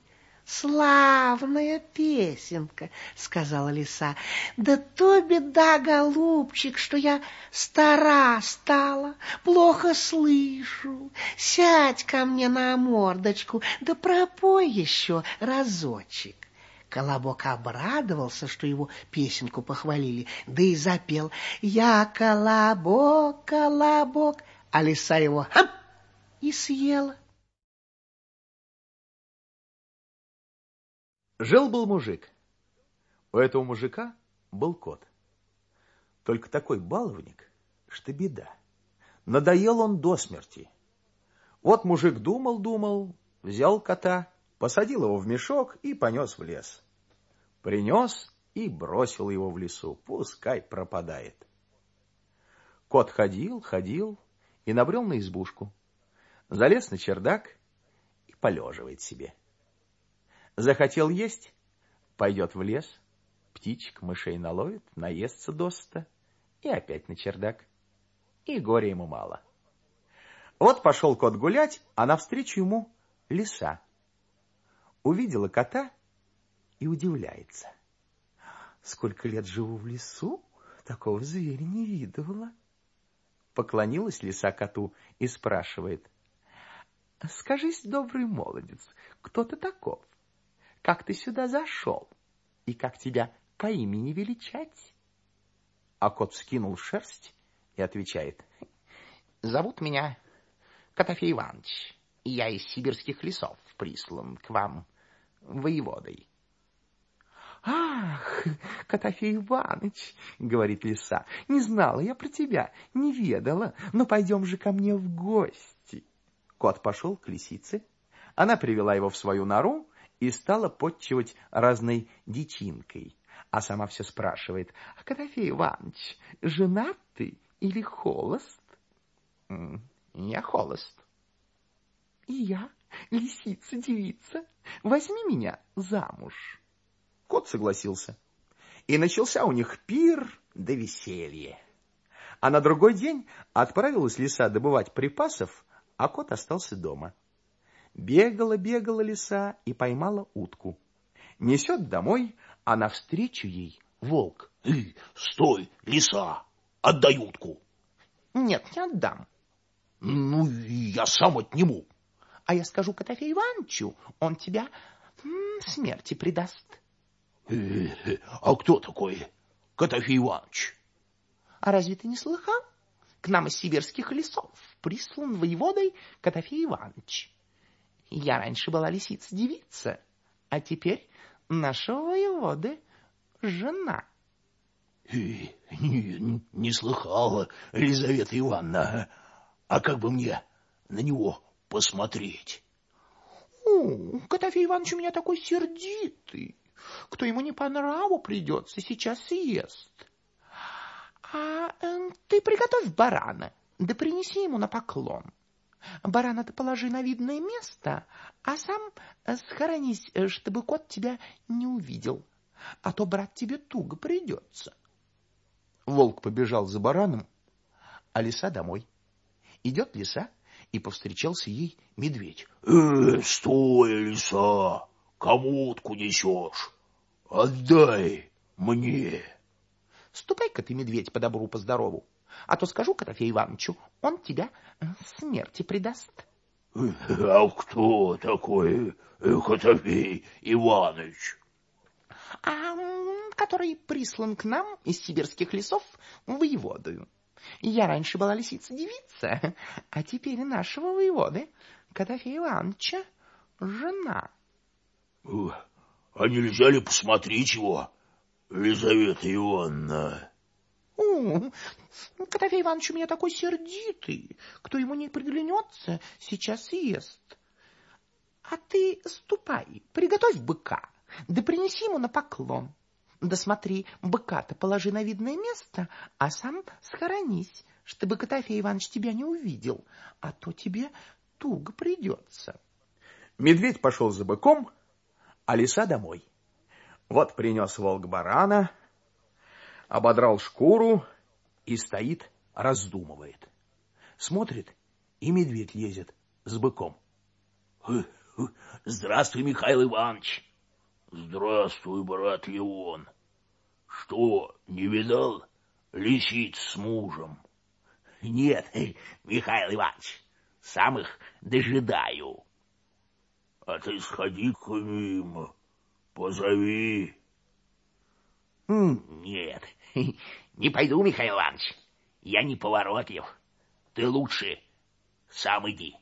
S10: Славная песенка, сказала лиса. Да то беда, голубчик, что я стара стала, плохо слышу. Сядь ко мне на мордочку, да пропой еще разочек. Колобок обрадовался, что его песенку похвалили, да и запел «Я колобок, колобок», а лиса его хап и съела.
S11: Жил-был мужик. У этого мужика был кот. Только такой баловник, что беда. Надоел он до смерти. Вот мужик думал-думал, взял кота, посадил его в мешок и понес в лес. Принес и бросил его в лесу, пускай пропадает. Кот ходил, ходил и набрел на избушку. Залез на чердак и полеживает себе. Захотел есть, пойдет в лес, птичек, мышей наловит, наестся досыта и опять на чердак. И горя ему мало. Вот пошел кот гулять, а навстречу ему лиса. Увидела кота и удивляется. Сколько лет живу в лесу, такого зверя не видывала. Поклонилась лиса коту и спрашивает. Скажись, добрый молодец, кто ты таков? как ты сюда зашел и как тебя по имени величать? А кот скинул шерсть и отвечает. Зовут меня Котофей Иванович, и я из сибирских лесов прислан к вам воеводой. «Ах, Котофей Иваныч, — говорит лиса, — не знала я про тебя, не ведала, но пойдем же ко мне в гости». Кот пошел к лисице, она привела его в свою нору, и стала подчивать разной дичинкой. А сама все спрашивает, а Котофей Иванович, женат ты или холост? Я холост. И я, лисица-девица, возьми меня замуж. Кот согласился. И начался у них пир да веселье. А на другой день отправилась лиса добывать припасов, а кот остался дома. Бегала-бегала лиса и поймала утку. Несет домой, а навстречу ей волк.
S12: Эй, стой, лиса, отдай утку.
S10: Нет, не отдам.
S12: Ну, я сам отниму.
S10: А я скажу Котофею Ивановичу, он тебя м, смерти предаст.
S12: Э -э, а кто такой Котофей Иванович?
S10: А разве ты не слыхал? К нам из сибирских лесов прислан воеводой Котофей Иванович. Я раньше была лисица-девица, а теперь нашего воеводы жена.
S12: Не, не, не слыхала, Елизавета Ивановна. А как бы мне на него посмотреть?
S10: О, Котофей Иванович у меня такой сердитый. Кто ему не по нраву придется, сейчас съест. А э, ты приготовь барана, да принеси ему на поклон. Барана-то положи на видное место, а сам э, схоронись, э, чтобы кот тебя не увидел, а то брать тебе туго придется.
S11: Волк побежал за бараном, а лиса домой. Идет лиса, и повстречался ей медведь.
S12: — Э, стой, лиса, кому утку несешь? Отдай мне.
S10: — Ступай-ка ты, медведь, по добру, по здорову а то скажу Котофею Ивановичу, он тебя э, смерти предаст.
S12: — А кто такой э, Котофей Иванович?
S10: — А который прислан к нам из сибирских лесов воеводою. Я раньше была лисица-девица, а теперь нашего воеводы, Котофея Ивановича, жена.
S12: — А нельзя ли посмотреть его, Елизавета Ивановна?
S10: О, Котофей Иванович у меня такой сердитый. Кто ему не приглянется, сейчас съест. А ты ступай, приготовь быка, да принеси ему на поклон. Да смотри, быка-то положи на видное место, а сам схоронись, чтобы Котофей Иванович тебя не увидел, а то тебе туго придется.
S11: Медведь пошел за быком, а лиса домой. Вот принес волк барана, ободрал шкуру и стоит, раздумывает. Смотрит, и медведь лезет с быком.
S12: Э, Здравствуй, Михаил Иванович. Здравствуй, брат Леон. Что, не видал лисиц с мужем?
S10: Нет, Михаил Иванович, сам их дожидаю.
S12: А ты сходи к ним, позови.
S10: Нет, не пойду, Михаил Иванович. Я не поворотлив. Ты лучше сам иди.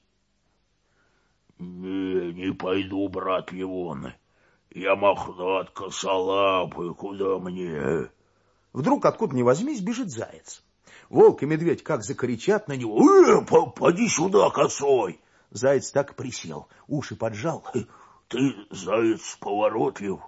S12: Не, не пойду, брат Левон. Я мохнат, косолапый, куда мне?
S11: Вдруг откуда ни возьмись бежит заяц. Волк и медведь как закричат на него.
S12: «Э, поди сюда, косой!»
S11: Заяц так присел, уши поджал.
S12: «Ты, заяц, поворотлив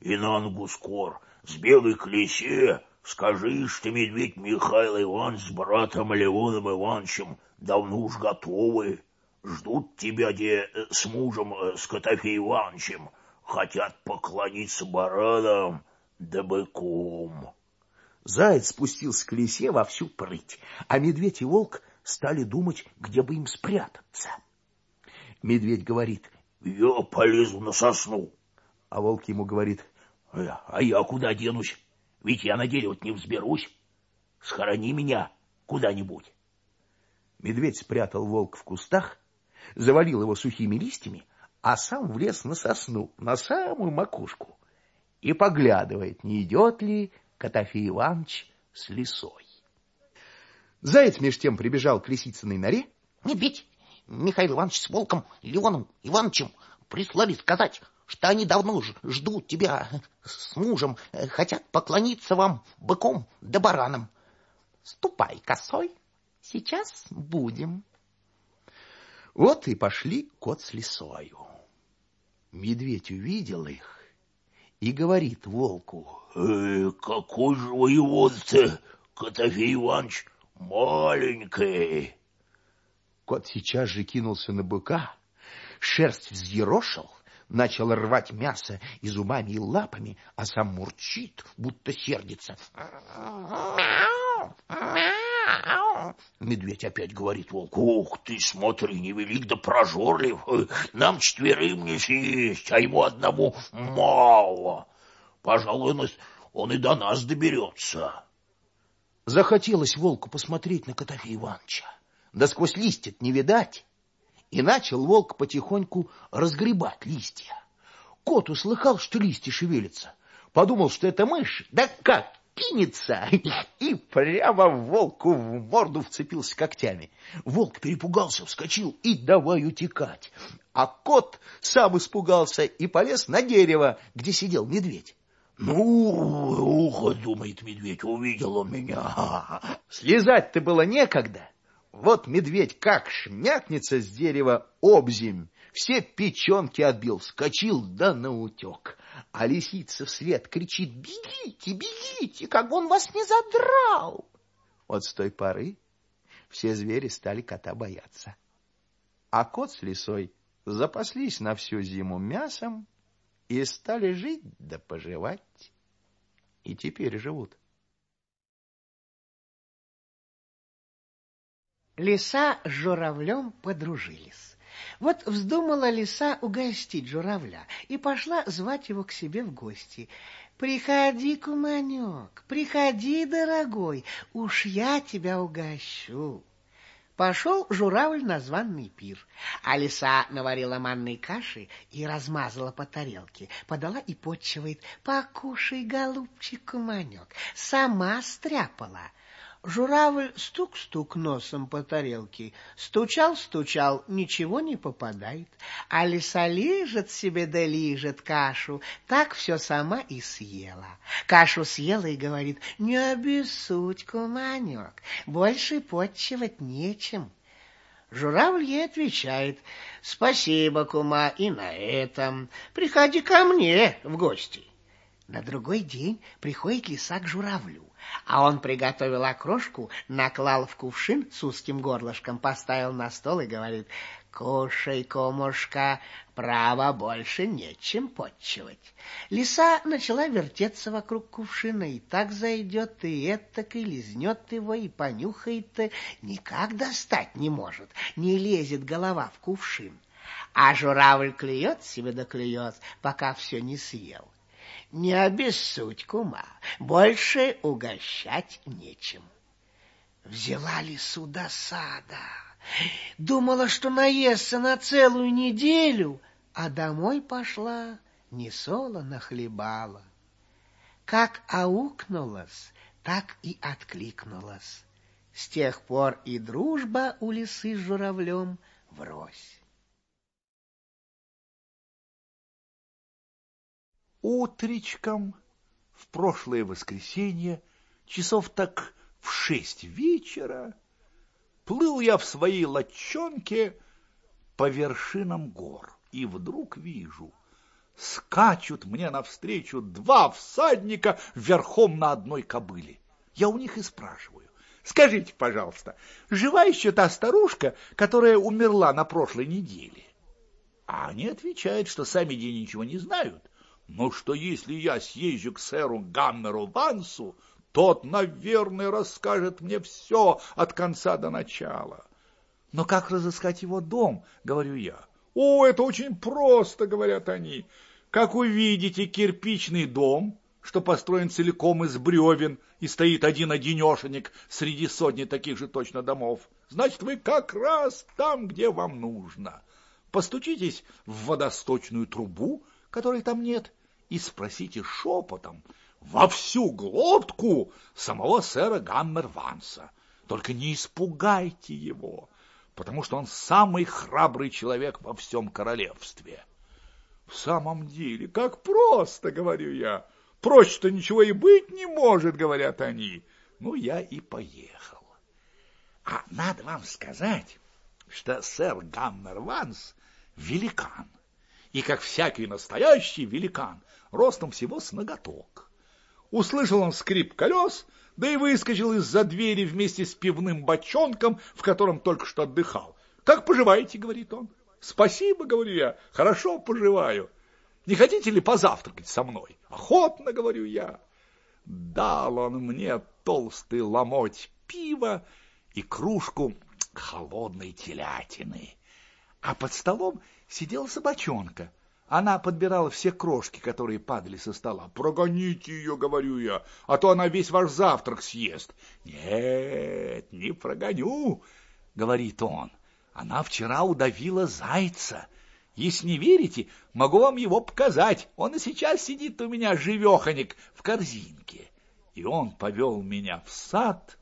S12: и на ногу скор, с белой клесе, скажи, что медведь Михаил Иванович с братом Леоном Ивановичем давно уж готовы. Ждут тебя, где э, с мужем, э, с Котофеем Ивановичем, хотят поклониться баранам да быком».
S11: Заяц спустился к лисе во всю прыть, а медведь и волк стали думать, где бы им спрятаться. Медведь говорит,
S12: я полезу на сосну.
S11: А волк ему говорит,
S12: а я куда денусь? Ведь я на дерево не взберусь. Схорони меня куда-нибудь.
S11: Медведь спрятал волк в кустах, завалил его сухими листьями, а сам влез на сосну, на самую макушку, и поглядывает, не идет ли Котофей Иванович с лисой. Заяц меж тем прибежал к лисицыной норе.
S10: — Не бить! Михаил Иванович с волком Леоном Ивановичем прислали сказать, что они давно ждут тебя с мужем, хотят поклониться вам быком да бараном. Ступай косой, сейчас будем.
S11: Вот и пошли кот с лисою. Медведь увидел их и говорит волку.
S12: «Э, — Какой же воевод-то, Котофей Иванович, маленький.
S11: Кот сейчас же кинулся на быка, шерсть взъерошил, начал рвать мясо и зубами, и лапами, а сам мурчит, будто сердится.
S12: Медведь опять говорит волку, ух ты, смотри, невелик да прожорлив, нам четверым не съесть, а ему одному мало. Пожалуй, он и до нас доберется.
S11: Захотелось волку посмотреть на Котофея Ивановича да сквозь листья не видать. И начал волк потихоньку разгребать листья. Кот услыхал, что листья шевелятся. Подумал, что это мышь. Да как кинется! <laughs> И прямо волку в морду вцепился когтями. Волк перепугался, вскочил и давай утекать. А кот сам испугался и полез на дерево, где сидел медведь.
S12: Ну, ухо, думает медведь, увидел он меня. <laughs>
S11: Слезать-то было некогда. Вот медведь как шмякнется с дерева обземь, все печенки отбил, вскочил да наутек. А лисица вслед кричит, бегите, бегите, как он вас не задрал. Вот с той поры все звери стали кота бояться. А кот с лисой запаслись на всю зиму мясом и стали жить да поживать. И теперь живут. Лиса с журавлем подружились. Вот вздумала лиса угостить журавля и пошла звать его к себе в гости. «Приходи, куманек, приходи, дорогой, уж я тебя угощу». Пошел журавль на званный пир, а лиса наварила манной каши и размазала по тарелке, подала и подчивает. «Покушай, голубчик, куманек, сама стряпала». Журавль стук-стук носом по тарелке, стучал-стучал, ничего не попадает, а лиса лижет себе да лижет кашу, так все сама и съела. Кашу съела и говорит, не обессудь, куманек, больше подчивать нечем. Журавль ей отвечает, спасибо, кума, и на этом. Приходи ко мне в гости. На другой день приходит лиса к журавлю. А он приготовил окрошку, наклал в кувшин с узким горлышком, поставил на стол и говорит, «Кушай, комушка, право больше нечем подчивать». Лиса начала вертеться вокруг кувшина, и так зайдет, и этак, и лизнет его, и понюхает, никак достать не может, не лезет голова в кувшин.
S8: А журавль клюет себе да клюет, пока все не съел. Не обессудь, кума, больше угощать нечем. Взяла лису досада. Думала, что наестся на целую неделю, а домой пошла, не солоно хлебала. Как аукнулась, так и откликнулась. С тех пор и дружба у лисы с журавлем врозь.
S13: Утречком в прошлое воскресенье, часов так в шесть вечера, плыл я в своей лодчонке по вершинам гор, и вдруг вижу — скачут мне навстречу два всадника верхом на одной кобыле. Я у них и спрашиваю. Скажите, пожалуйста, жива еще та старушка, которая умерла на прошлой неделе? А они отвечают, что сами день ничего не знают, но что если я съезжу к сэру Гаммеру Вансу, тот, наверное, расскажет мне все от конца до начала. Но как разыскать его дом, говорю я. О, это очень просто, говорят они. Как увидите кирпичный дом, что построен целиком из бревен и стоит один-одинешенек среди сотни таких же точно домов, значит, вы как раз там, где вам нужно. Постучитесь в водосточную трубу, которой там нет, и спросите шепотом во всю глотку самого сэра Гаммерванса. Только не испугайте его, потому что он самый храбрый человек во всем королевстве. В самом деле, как просто, говорю я. Проще-то ничего и быть не может, говорят они. Ну, я и поехал. А надо вам сказать, что сэр Гаммер Ванс великан. И как всякий настоящий великан, ростом всего с ноготок. Услышал он скрип колес, да и выскочил из-за двери вместе с пивным бочонком, в котором только что отдыхал. «Как поживаете?» — говорит он. Спасибо, говорю я, хорошо поживаю. Не хотите ли позавтракать со мной? Охотно, говорю я. Дал он мне толстый ломоть пива и кружку холодной телятины. А под столом сидела собачонка. Она подбирала все крошки, которые падали со стола. «Прогоните ее, — говорю я, — а то она весь ваш завтрак съест». «Нет, не прогоню, — говорит он. Она вчера удавила зайца. Если не верите, могу вам его показать. Он и сейчас сидит у меня живеханик в корзинке. И он повел меня в сад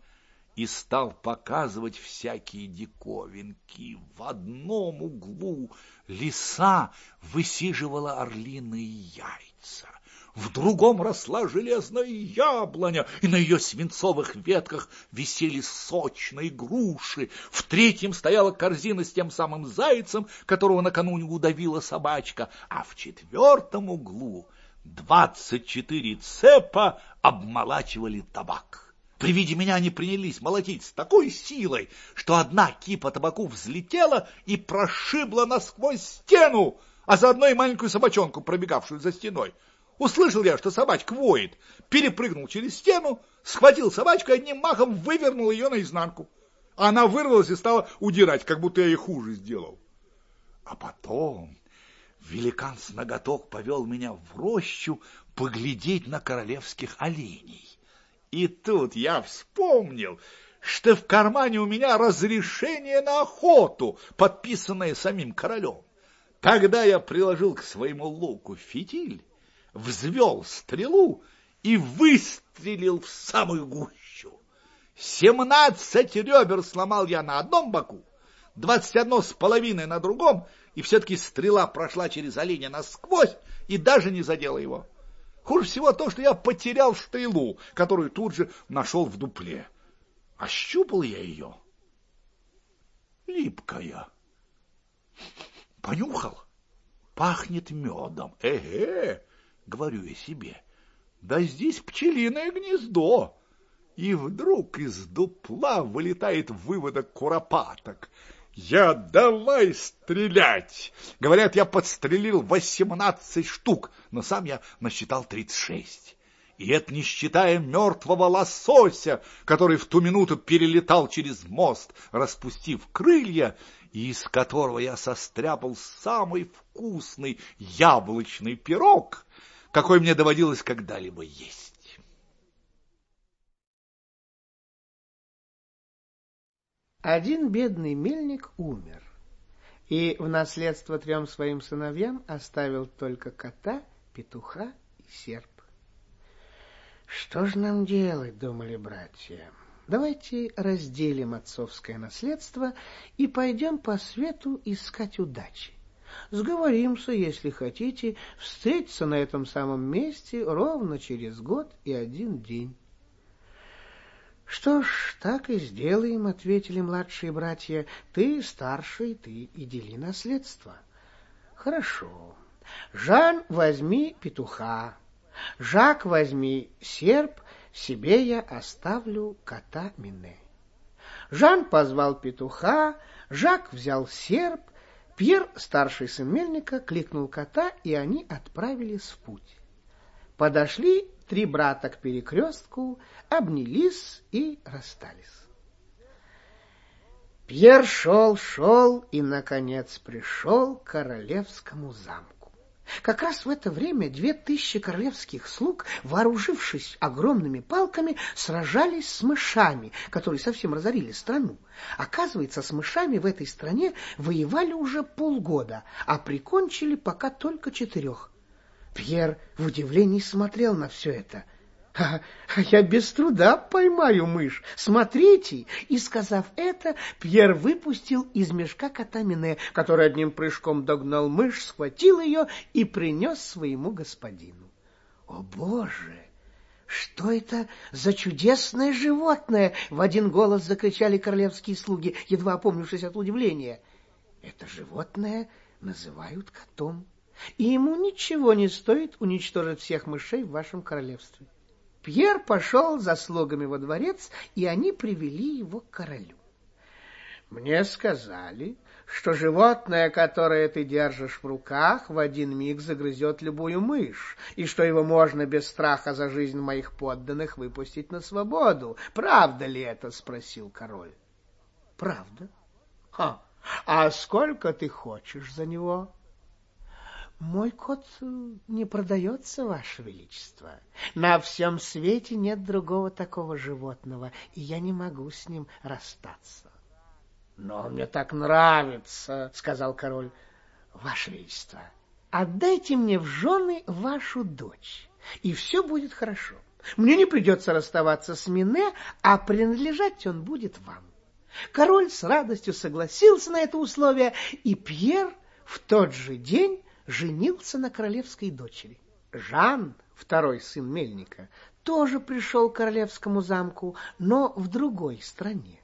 S13: и стал показывать всякие диковинки. В одном углу лиса высиживала орлиные яйца в другом росла железная яблоня, и на ее свинцовых ветках висели сочные груши, в третьем стояла корзина с тем самым зайцем, которого накануне удавила собачка, а в четвертом углу двадцать четыре цепа обмолачивали табак. При виде меня они принялись молотить с такой силой, что одна кипа табаку взлетела и прошибла насквозь стену, а заодно и маленькую собачонку, пробегавшую за стеной. Услышал я, что собачка воет, перепрыгнул через стену, схватил собачку и одним махом вывернул ее наизнанку. Она вырвалась и стала удирать, как будто я ей хуже сделал. А потом великан с ноготок повел меня в рощу поглядеть на королевских оленей. И тут я вспомнил, что в кармане у меня разрешение на охоту, подписанное самим королем. Тогда я приложил к своему луку фитиль взвел стрелу и выстрелил в самую гущу. Семнадцать ребер сломал я на одном боку, двадцать одно с половиной на другом, и все-таки стрела прошла через оленя насквозь и даже не задела его. Хуже всего то, что я потерял стрелу, которую тут же нашел в дупле. Ощупал я ее. Липкая. Понюхал. Пахнет медом. Эге, говорю я себе, да здесь пчелиное гнездо. И вдруг из дупла вылетает выводок куропаток. Я давай стрелять! Говорят, я подстрелил восемнадцать штук, но сам я насчитал тридцать шесть. И это не считая мертвого лосося, который в ту минуту перелетал через мост, распустив крылья, из которого я состряпал самый вкусный яблочный пирог, какой мне доводилось когда-либо есть.
S8: Один бедный мельник умер, и в наследство трем своим сыновьям оставил только кота, петуха и серп. Что ж нам делать, думали братья? Давайте разделим отцовское наследство и пойдем по свету искать удачи. Сговоримся, если хотите, встретиться на этом самом месте ровно через год и один день. Что ж, так и сделаем, ответили младшие братья. Ты старший, ты и дели наследство. Хорошо. Жан, возьми петуха. Жак, возьми серп, себе я оставлю кота Мине. Жан позвал петуха, Жак взял серп, Пьер, старший сын мельника, кликнул кота, и они отправились в путь. Подошли три брата к перекрестку, обнялись и расстались. Пьер шел, шел и, наконец, пришел к королевскому замку. Как раз в это время две тысячи королевских слуг, вооружившись огромными палками, сражались с мышами, которые совсем разорили страну. Оказывается, с мышами в этой стране воевали уже полгода, а прикончили пока только четырех. Пьер в удивлении смотрел на все это. А, я без труда поймаю мышь. Смотрите!» И, сказав это, Пьер выпустил из мешка кота Мине, который одним прыжком догнал мышь, схватил ее и принес своему господину. «О, Боже!» «Что это за чудесное животное?» — в один голос закричали королевские слуги, едва опомнившись от удивления. «Это животное называют котом, и ему ничего не стоит уничтожить всех мышей в вашем королевстве. Пьер пошел за слугами во дворец, и они привели его к королю. Мне сказали, что животное, которое ты держишь в руках, в один миг загрызет любую мышь, и что его можно без страха за жизнь моих подданных выпустить на свободу. Правда ли это? — спросил король. — Правда. — Ха! А сколько ты хочешь за него? — мой кот э, не продается, Ваше Величество. На всем свете нет другого такого животного, и я не могу с ним расстаться. Но мне так нравится, сказал король. Ваше Величество, отдайте мне в жены вашу дочь, и все будет хорошо. Мне не придется расставаться с Мине, а принадлежать он будет вам. Король с радостью согласился на это условие, и Пьер в тот же день женился на королевской дочери. Жан, второй сын мельника, тоже пришел к королевскому замку, но в другой стране.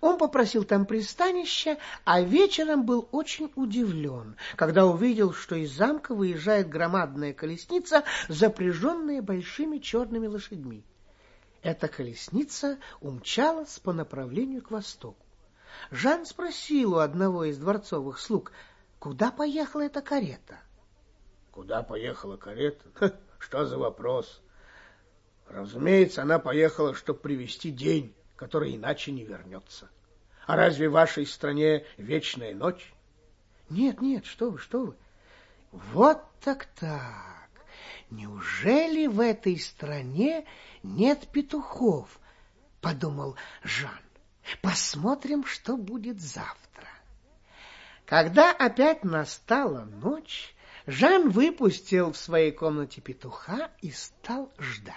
S8: Он попросил там пристанища, а вечером был очень удивлен, когда увидел, что из замка выезжает громадная колесница, запряженная большими черными лошадьми. Эта колесница умчалась по направлению к востоку. Жан спросил у одного из дворцовых слуг, Куда поехала эта карета?
S9: Куда поехала карета? Ха, что за вопрос? Разумеется, она поехала, чтобы привести день, который иначе не вернется. А разве в вашей стране вечная ночь?
S8: Нет, нет, что вы, что вы. Вот так-так. Неужели в этой стране нет петухов? Подумал Жан. Посмотрим, что будет завтра. Когда опять настала ночь, Жан выпустил в своей комнате петуха и стал ждать.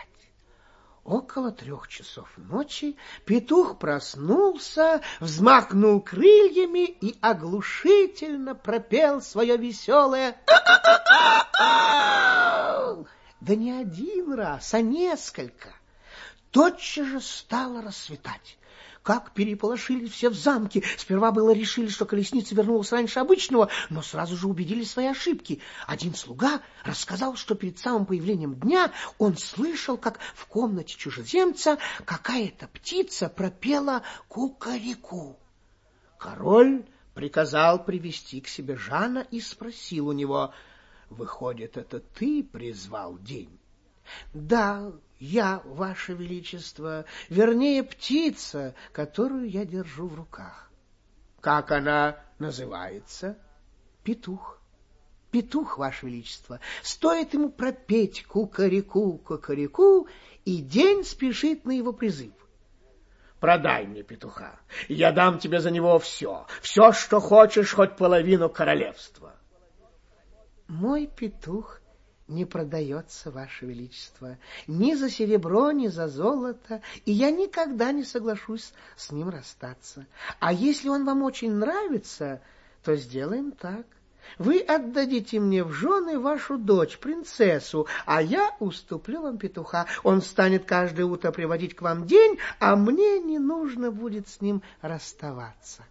S8: Около трех часов ночи петух проснулся, взмахнул крыльями и оглушительно пропел свое веселое Да не один раз, а несколько. Тотчас же стало рассветать. Как переполошились все в замке. Сперва было решили, что колесница вернулась раньше обычного, но сразу же убедились в своей ошибке. Один слуга рассказал, что перед самым появлением дня он слышал, как в комнате чужеземца какая-то птица пропела кукареку. Король приказал привести к себе Жана и спросил у него, «Выходит, это ты призвал день?» Да, я, Ваше Величество, вернее, птица, которую я держу в руках.
S14: Как она называется?
S8: Петух. Петух, Ваше Величество, стоит ему пропеть кукареку, кукареку, и день спешит на его призыв.
S14: Продай мне петуха, я дам тебе за него все, все, что хочешь, хоть половину королевства.
S8: Мой петух не продается, Ваше Величество, ни за серебро, ни за золото, и я никогда не соглашусь с ним расстаться. А если он вам очень нравится, то сделаем так. Вы отдадите мне в жены вашу дочь, принцессу, а я уступлю вам петуха. Он станет каждое утро приводить к вам день, а мне не нужно будет с ним расставаться.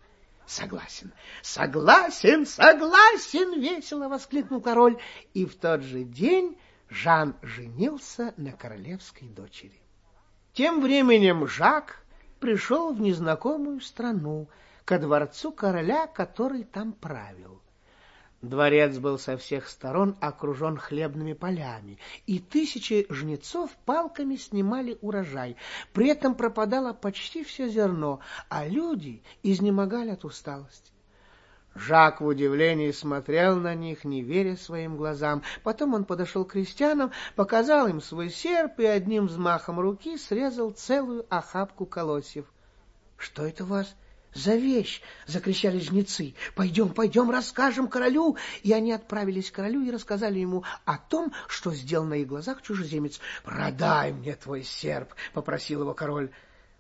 S8: Согласен, согласен, согласен, весело воскликнул король. И в тот же день Жан женился на королевской дочери. Тем временем Жак пришел в незнакомую страну, ко дворцу короля, который там правил. Дворец был со всех сторон окружен хлебными полями, и тысячи жнецов палками снимали урожай. При этом пропадало почти все зерно, а люди изнемогали от усталости. Жак в удивлении смотрел на них, не веря своим глазам. Потом он подошел к крестьянам, показал им свой серп и одним взмахом руки срезал целую охапку колосьев. — Что это у вас? За вещь!» — закричали жнецы. «Пойдем, пойдем, расскажем королю!» И они отправились к королю и рассказали ему о том, что сделал на их глазах чужеземец. «Продай мне твой серп!» — попросил его король.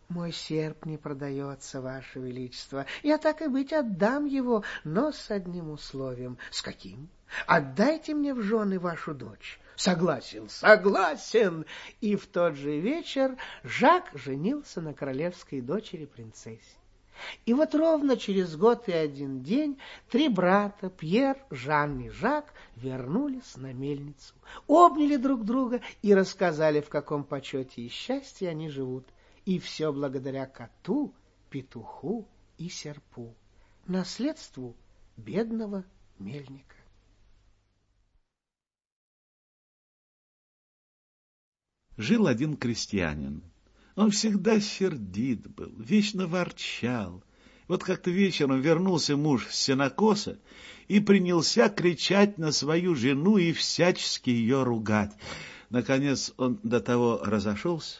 S8: «Мой серп не продается, ваше величество. Я так и быть отдам его, но с одним условием». «С каким?» «Отдайте мне в жены вашу дочь». «Согласен, согласен!» И в тот же вечер Жак женился на королевской дочери принцессе. И вот ровно через год и один день три брата, Пьер, Жан и Жак, вернулись на мельницу, обняли друг друга и рассказали, в каком почете и счастье они живут. И все благодаря коту, петуху и серпу, наследству бедного мельника.
S15: Жил один крестьянин, он всегда сердит был, вечно ворчал. Вот как-то вечером вернулся муж с сенокоса и принялся кричать на свою жену и всячески ее ругать. Наконец он до того разошелся,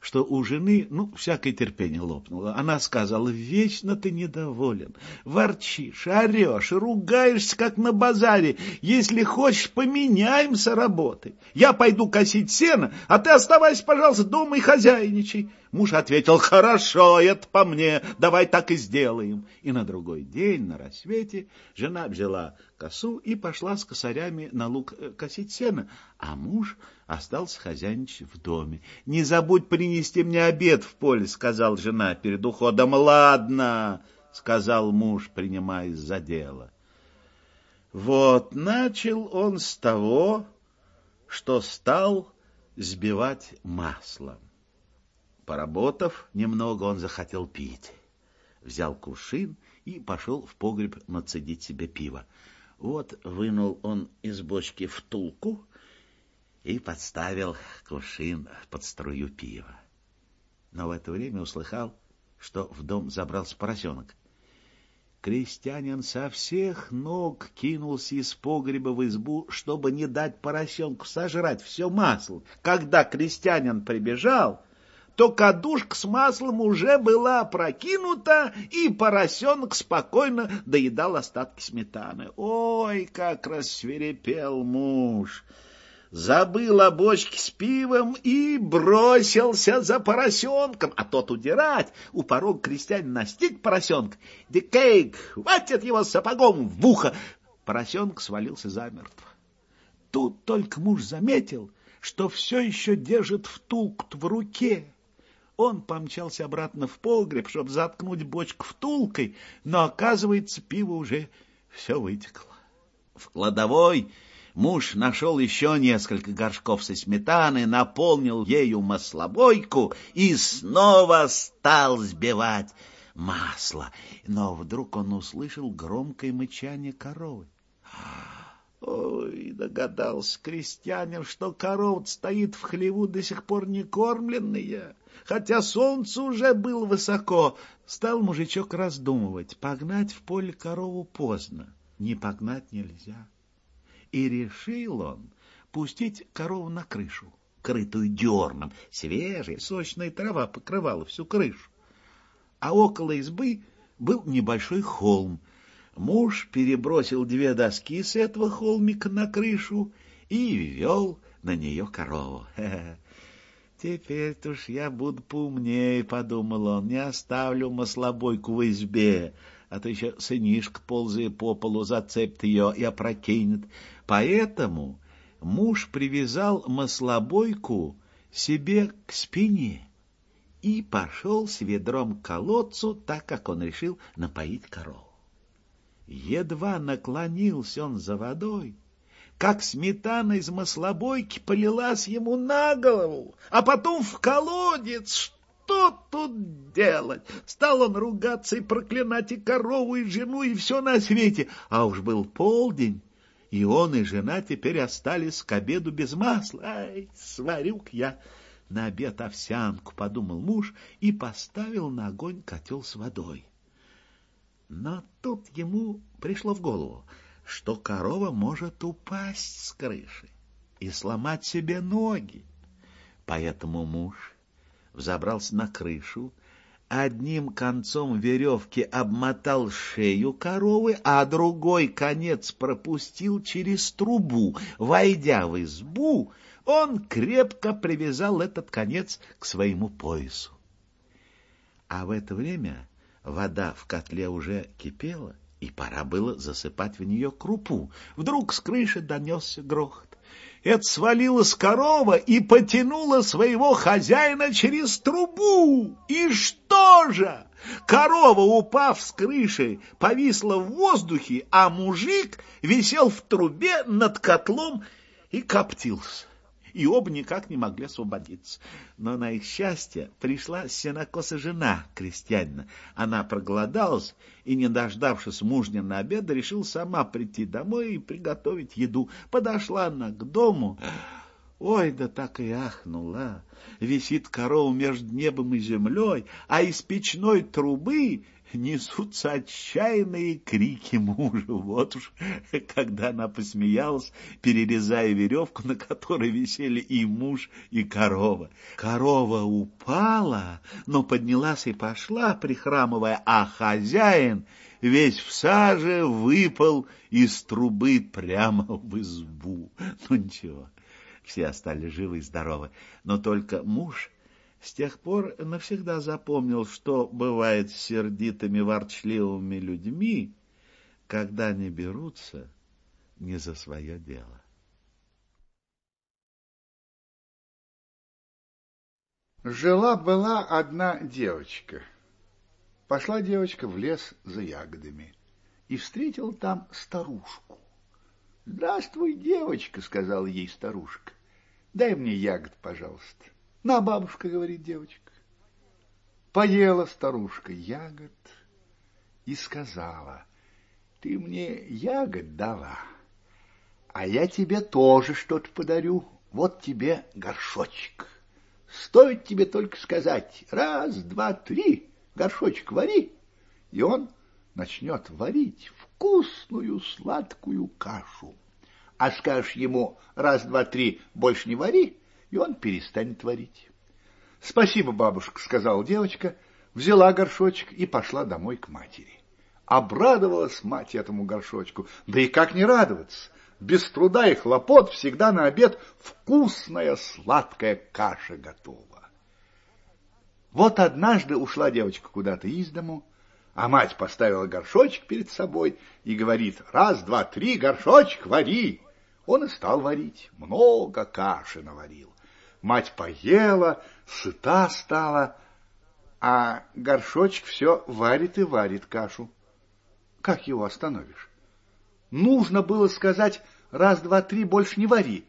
S15: что у жены, ну, всякое терпение лопнуло. Она сказала, вечно ты недоволен, ворчишь, орешь, ругаешься, как на базаре. Если хочешь, поменяемся работой. Я пойду косить сено, а ты оставайся, пожалуйста, дома и хозяйничай. Муж ответил, хорошо, это по мне, давай так и сделаем. И на другой день, на рассвете, жена взяла косу и пошла с косарями на луг э, косить сено, а муж остался хозяйничать в доме. — Не забудь принести мне обед в поле, — сказал жена перед уходом. — Ладно, — сказал муж, принимаясь за дело. Вот начал он с того, что стал сбивать маслом. Поработав немного, он захотел пить. Взял кувшин и пошел в погреб нацедить себе пиво. Вот вынул он из бочки втулку и подставил кувшин под струю пива. Но в это время услыхал, что в дом забрался поросенок. Крестьянин со всех ног кинулся из погреба в избу, чтобы не дать поросенку сожрать все масло. Когда крестьянин прибежал, то кадушка с маслом уже была прокинута, и поросенок спокойно доедал остатки сметаны. Ой, как рассверепел муж! Забыл о бочке с пивом и бросился за поросенком, а тот удирать. У порога крестьянин настиг поросенка. Дикейк, хватит его сапогом в ухо! Поросенок свалился замертво. Тут только муж заметил, что все еще держит втулку в руке. Он помчался обратно в погреб, чтобы заткнуть бочку втулкой, но, оказывается, пиво уже все вытекло. В кладовой муж нашел еще несколько горшков со сметаны, наполнил ею маслобойку и снова стал сбивать масло. Но вдруг он услышал громкое мычание коровы. Ой, догадался крестьянин, что корова стоит в хлеву до сих пор не кормленная, хотя солнце уже было высоко. Стал мужичок раздумывать, погнать в поле корову поздно, не погнать нельзя. И решил он пустить корову на крышу, крытую дерном. Свежая, сочная трава покрывала всю крышу. А около избы был небольшой холм. Муж перебросил две доски с этого холмика на крышу и ввел на нее корову. <laughs> Теперь-то уж я буду поумнее, — подумал он, — не оставлю маслобойку в избе, а то еще сынишка, ползая по полу, зацепит ее и опрокинет. Поэтому муж привязал маслобойку себе к спине и пошел с ведром к колодцу, так как он решил напоить корову. Едва наклонился он за водой, как сметана из маслобойки полилась ему на голову, а потом в колодец. Что тут делать? Стал он ругаться и проклинать и корову, и жену, и все на свете. А уж был полдень, и он и жена теперь остались к обеду без масла. Ай, сварю-ка я на обед овсянку, подумал муж и поставил на огонь котел с водой. Но тут ему пришло в голову, что корова может упасть с крыши и сломать себе ноги. Поэтому муж взобрался на крышу, одним концом веревки обмотал шею коровы, а другой конец пропустил через трубу. Войдя в избу, он крепко привязал этот конец к своему поясу. А в это время вода в котле уже кипела, и пора было засыпать в нее крупу. Вдруг с крыши донесся грохот. Это свалилась корова и потянула своего хозяина через трубу. И что же? Корова, упав с крыши, повисла в воздухе, а мужик висел в трубе над котлом и коптился и оба никак не могли освободиться. Но на их счастье пришла сенокоса жена крестьянина. Она проголодалась и, не дождавшись мужня на обед, решила сама прийти домой и приготовить еду. Подошла она к дому... Ой, да так и ахнула. Висит корова между небом и землей, а из печной трубы несутся отчаянные крики мужа. Вот уж, когда она посмеялась, перерезая веревку, на которой висели и муж, и корова. Корова упала, но поднялась и пошла, прихрамывая, а хозяин весь в саже выпал из трубы прямо в избу. Ну ничего, все остались живы и здоровы, но только муж с тех пор навсегда запомнил, что бывает с сердитыми ворчливыми людьми, когда они берутся не за свое дело.
S13: Жила-была одна девочка. Пошла девочка в лес за ягодами и встретила там старушку. «Здравствуй, девочка», — сказала ей старушка. «Дай мне ягод, пожалуйста». На, бабушка, говорит девочка. Поела старушка ягод и сказала, ты мне ягод дала, а я тебе тоже что-то подарю. Вот тебе горшочек. Стоит тебе только сказать раз, два, три, горшочек вари, и он начнет варить вкусную сладкую кашу. А скажешь ему раз, два, три, больше не вари, и он перестанет варить. — Спасибо, бабушка, — сказала девочка, взяла горшочек и пошла домой к матери. Обрадовалась мать этому горшочку, да и как не радоваться. Без труда и хлопот всегда на обед вкусная сладкая каша готова. Вот однажды ушла девочка куда-то из дому, а мать поставила горшочек перед собой и говорит, раз, два, три, горшочек вари. Он и стал варить, много каши наварил. Мать поела, сыта стала, а горшочек все варит и варит кашу. Как его остановишь? Нужно было сказать раз, два, три, больше не вари.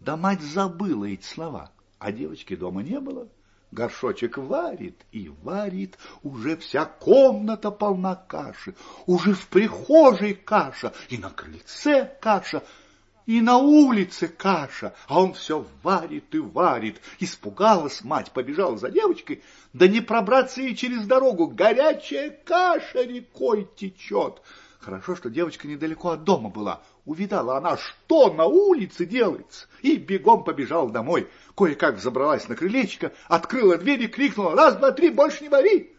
S13: Да мать забыла эти слова, а девочки дома не было. Горшочек варит и варит, уже вся комната полна каши, уже в прихожей каша и на крыльце каша. И на улице каша, а он все варит и варит. Испугалась мать, побежала за девочкой, да не пробраться ей через дорогу. Горячая каша рекой течет. Хорошо, что девочка недалеко от дома была. Увидала она, что на улице делается, и бегом побежала домой. Кое-как забралась на крылечко, открыла дверь и крикнула «Раз, два, три, больше не вари!»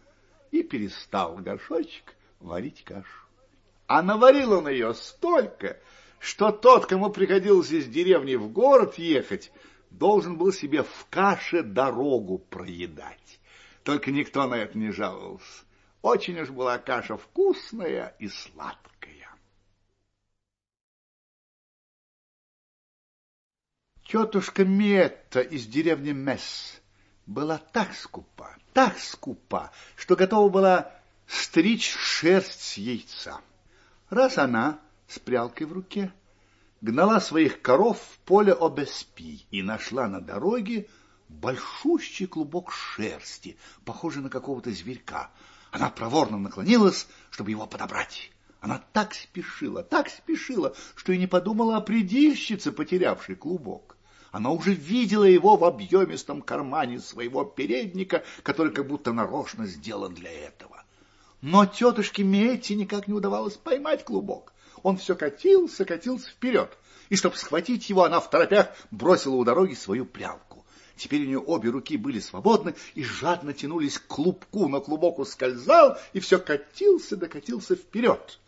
S13: И перестал горшочек варить кашу. А наварил он ее столько, что тот, кому приходилось из деревни в город ехать, должен был себе в каше дорогу проедать. Только никто на это не жаловался. Очень уж была каша вкусная и сладкая. Тетушка Метта из деревни Месс была так скупа, так скупа, что готова была стричь шерсть с яйца. Раз она с прялкой в руке, гнала своих коров в поле Обеспи и нашла на дороге большущий клубок шерсти, похожий на какого-то зверька. Она проворно наклонилась, чтобы его подобрать. Она так спешила, так спешила, что и не подумала о предельщице, потерявшей клубок. Она уже видела его в объемистом кармане своего передника, который как будто нарочно сделан для этого. Но тетушке Метти никак не удавалось поймать клубок. Он все катился, катился вперед. И чтобы схватить его, она в торопях бросила у дороги свою прялку. Теперь у нее обе руки были свободны и жадно тянулись к клубку, но клубок ускользал и все катился да катился вперед.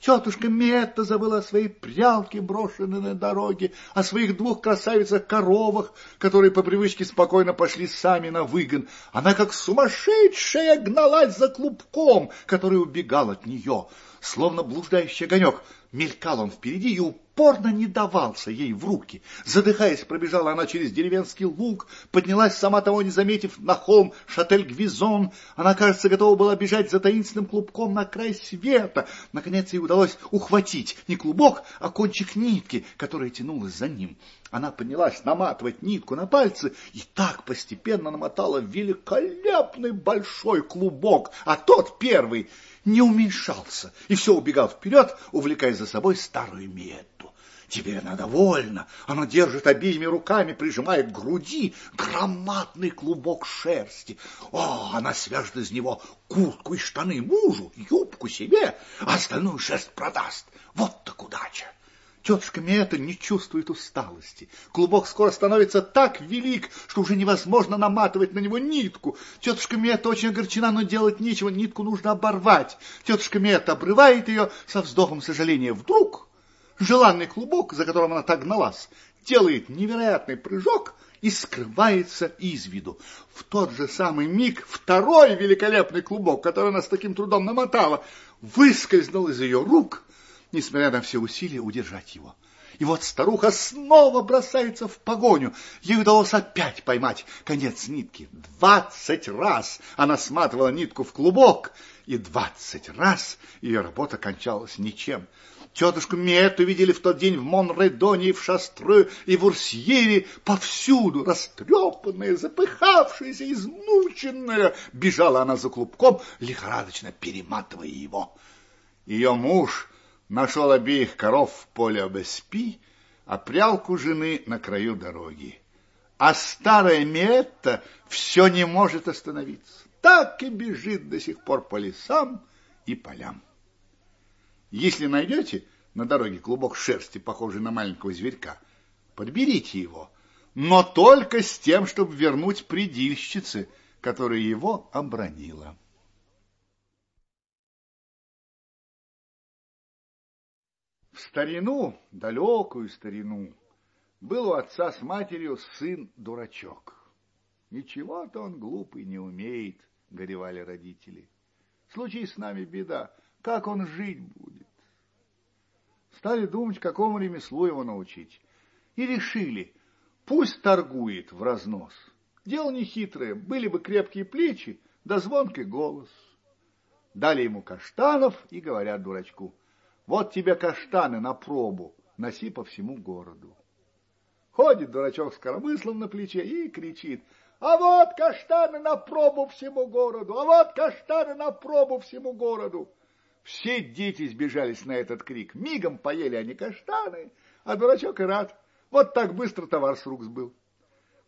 S13: Тетушка Метта забыла о своей прялке, брошенной на дороге, о своих двух красавицах-коровах, которые по привычке спокойно пошли сами на выгон. Она, как сумасшедшая, гналась за клубком, который убегал от нее. Словно блуждающий огонек, мелькал он впереди и упорно не давался ей в руки. Задыхаясь, пробежала она через деревенский луг, поднялась, сама того не заметив, на холм Шатель-Гвизон. Она, кажется, готова была бежать за таинственным клубком на край света. Наконец ей удалось ухватить не клубок, а кончик нитки, которая тянулась за ним. Она поднялась наматывать нитку на пальцы и так постепенно намотала великолепный большой клубок, а тот первый не уменьшался и все убегал вперед, увлекая за собой старую Метту. Теперь она довольна. Она держит обеими руками, прижимая к груди громадный клубок шерсти. О, она свяжет из него куртку и штаны мужу, юбку себе, а остальную шерсть продаст. Вот так удача. Тетушка Мета не чувствует усталости. Клубок скоро становится так велик, что уже невозможно наматывать на него нитку. Тетушка Мета очень огорчена, но делать нечего, нитку нужно оборвать. Тетушка Мета обрывает ее со вздохом сожаления. Вдруг желанный клубок, за которым она так гналась, делает невероятный прыжок и скрывается из виду. В тот же самый миг второй великолепный клубок, который она с таким трудом намотала, выскользнул из ее рук несмотря на все усилия удержать его. И вот старуха снова бросается в погоню. Ей удалось опять поймать конец нитки. Двадцать раз она сматывала нитку в клубок, и двадцать раз ее работа кончалась ничем. Тетушку Мету видели в тот день в Монредоне, в Шастры, и в Урсьере, повсюду, растрепанная, запыхавшаяся, измученная. Бежала она за клубком, лихорадочно перематывая его. Ее муж нашел обеих коров в поле Обеспи, а прялку жены на краю дороги. А старая Метта все не может остановиться. Так и бежит до сих пор по лесам и полям. Если найдете на дороге клубок шерсти, похожий на маленького зверька, подберите его, но только с тем, чтобы вернуть предильщице, которая его обронила. В старину, далекую старину, был у отца с матерью сын-дурачок. Ничего-то он глупый не умеет, горевали родители. Случись с нами беда, как он жить будет? Стали думать, какому ремеслу его научить. И решили, пусть торгует в разнос. Дело нехитрое, были бы крепкие плечи, да звонкий голос. Дали ему каштанов и говорят дурачку — вот тебе каштаны на пробу, носи по всему городу. Ходит дурачок с коромыслом на плече и кричит, а вот каштаны на пробу всему городу, а вот каштаны на пробу всему городу. Все дети сбежались на этот крик. Мигом поели они каштаны, А дурачок и рад. Вот так быстро товар с рук сбыл.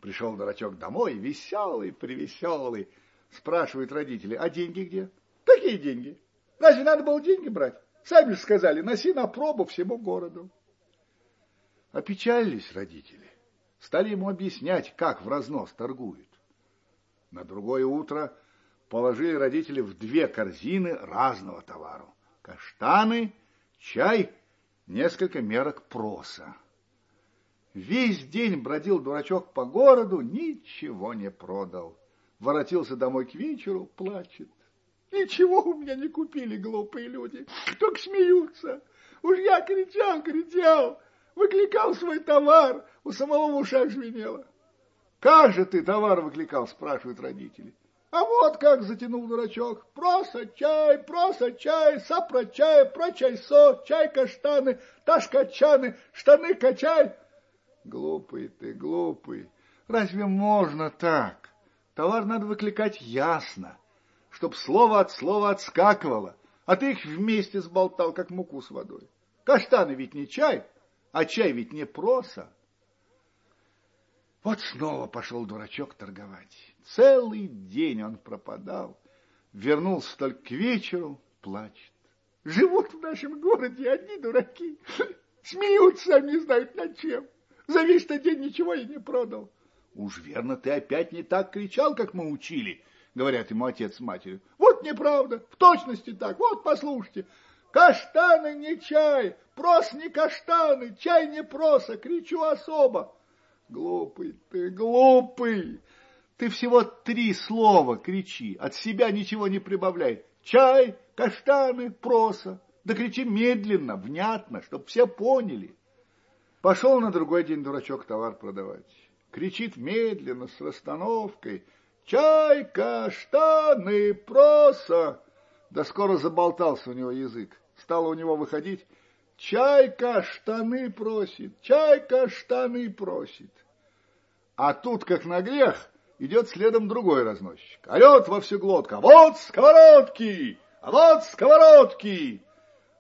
S13: Пришел дурачок домой, веселый, привеселый. Спрашивают родители, а деньги где? Такие деньги. Разве надо было деньги брать? Сами же сказали, носи на пробу всему городу. Опечалились родители. Стали ему объяснять, как в разнос торгуют. На другое утро положили родители в две корзины разного товару. Каштаны, чай, несколько мерок проса. Весь день бродил дурачок по городу, ничего не продал. Воротился домой к вечеру, плачет. Ничего у меня не купили, глупые люди, только смеются. Уж я кричал, кричал, выкликал свой товар, у самого в ушах звенело. Как же ты товар выкликал, спрашивают родители. А вот как затянул дурачок. Проса чай, проса чай, сапра чай, про чай-со, чай каштаны, таш качаны, штаны качай. Глупый ты, глупый. Разве можно так? Товар надо выкликать ясно, чтоб слово от слова отскакивало, а ты их вместе сболтал, как муку с водой. Каштаны ведь не чай, а чай ведь не проса. Вот снова пошел дурачок торговать. Целый день он пропадал. Вернулся только к вечеру, плачет. Живут в нашем городе одни дураки. Смеются, сами не знают над чем. За весь-то день ничего я не продал. Уж верно, ты опять не так кричал, как мы учили, говорят ему отец с матерью. Вот неправда, в точности так, вот послушайте. Каштаны не чай, прос не каштаны, чай не проса, кричу особо. Глупый ты, глупый! Ты всего три слова кричи, от себя ничего не прибавляй. Чай, каштаны, проса. Да кричи медленно, внятно, чтоб все поняли. Пошел на другой день дурачок товар продавать. Кричит медленно, с расстановкой. Чай, каштаны, проса. Да скоро заболтался у него язык. Стало у него выходить Чайка штаны просит, чайка штаны просит. А тут, как на грех, идет следом другой разносчик. Орет во всю глотку. А вот сковородки! А вот сковородки!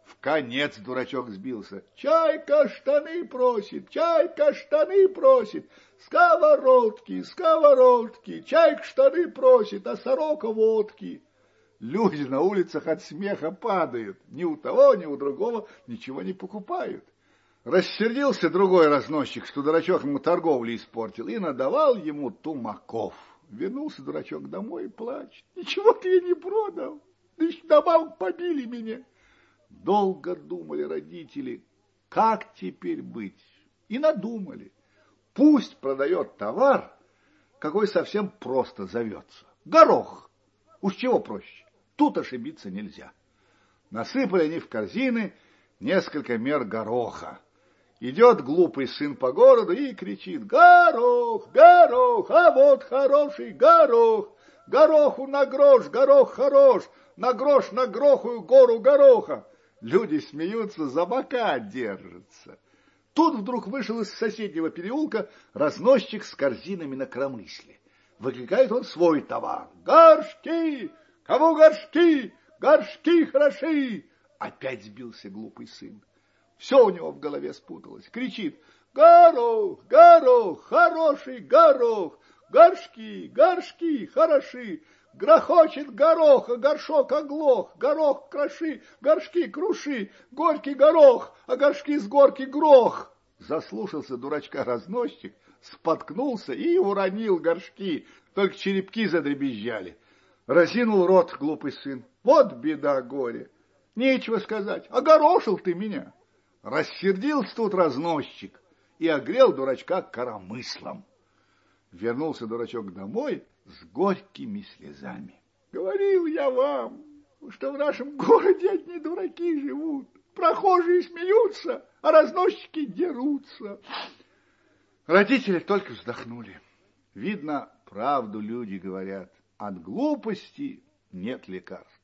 S13: В конец дурачок сбился. Чайка штаны просит, чайка штаны просит. Сковородки, сковородки, чайка штаны просит, а сорока водки. Люди на улицах от смеха падают. Ни у того, ни у другого ничего не покупают. Рассердился другой разносчик, что дурачок ему торговлю испортил, и надавал ему тумаков. Вернулся дурачок домой и плачет. Ничего-то я не продал. Да еще добавок побили меня. Долго думали родители, как теперь быть. И надумали. Пусть продает товар, какой совсем просто зовется. Горох. Уж чего проще. Тут ошибиться нельзя. Насыпали они в корзины несколько мер гороха. Идет глупый сын по городу и кричит «Горох! Горох! А вот хороший горох! Гороху на грош! Горох хорош! На грош на грохую гору гороха!» Люди смеются, за бока держатся. Тут вдруг вышел из соседнего переулка разносчик с корзинами на кромысле. Выкликает он свой товар. «Горшки! Кому горшки? Горшки хороши! Опять сбился глупый сын. Все у него в голове спуталось. Кричит, горох, горох, хороший горох, горшки, горшки, хороши. Грохочет горох, а горшок оглох, горох кроши, горшки круши, горький горох, а горшки с горки грох. Заслушался дурачка разносчик, споткнулся и уронил горшки, только черепки задребезжали. Разинул рот глупый сын. Вот беда горе. Нечего сказать. Огорошил ты меня. Рассердился тут разносчик и огрел дурачка коромыслом. Вернулся дурачок домой с горькими слезами. Говорил я вам, что в нашем городе одни дураки живут. Прохожие смеются, а разносчики дерутся. Родители только вздохнули. Видно, правду люди говорят. От глупости нет лекарств.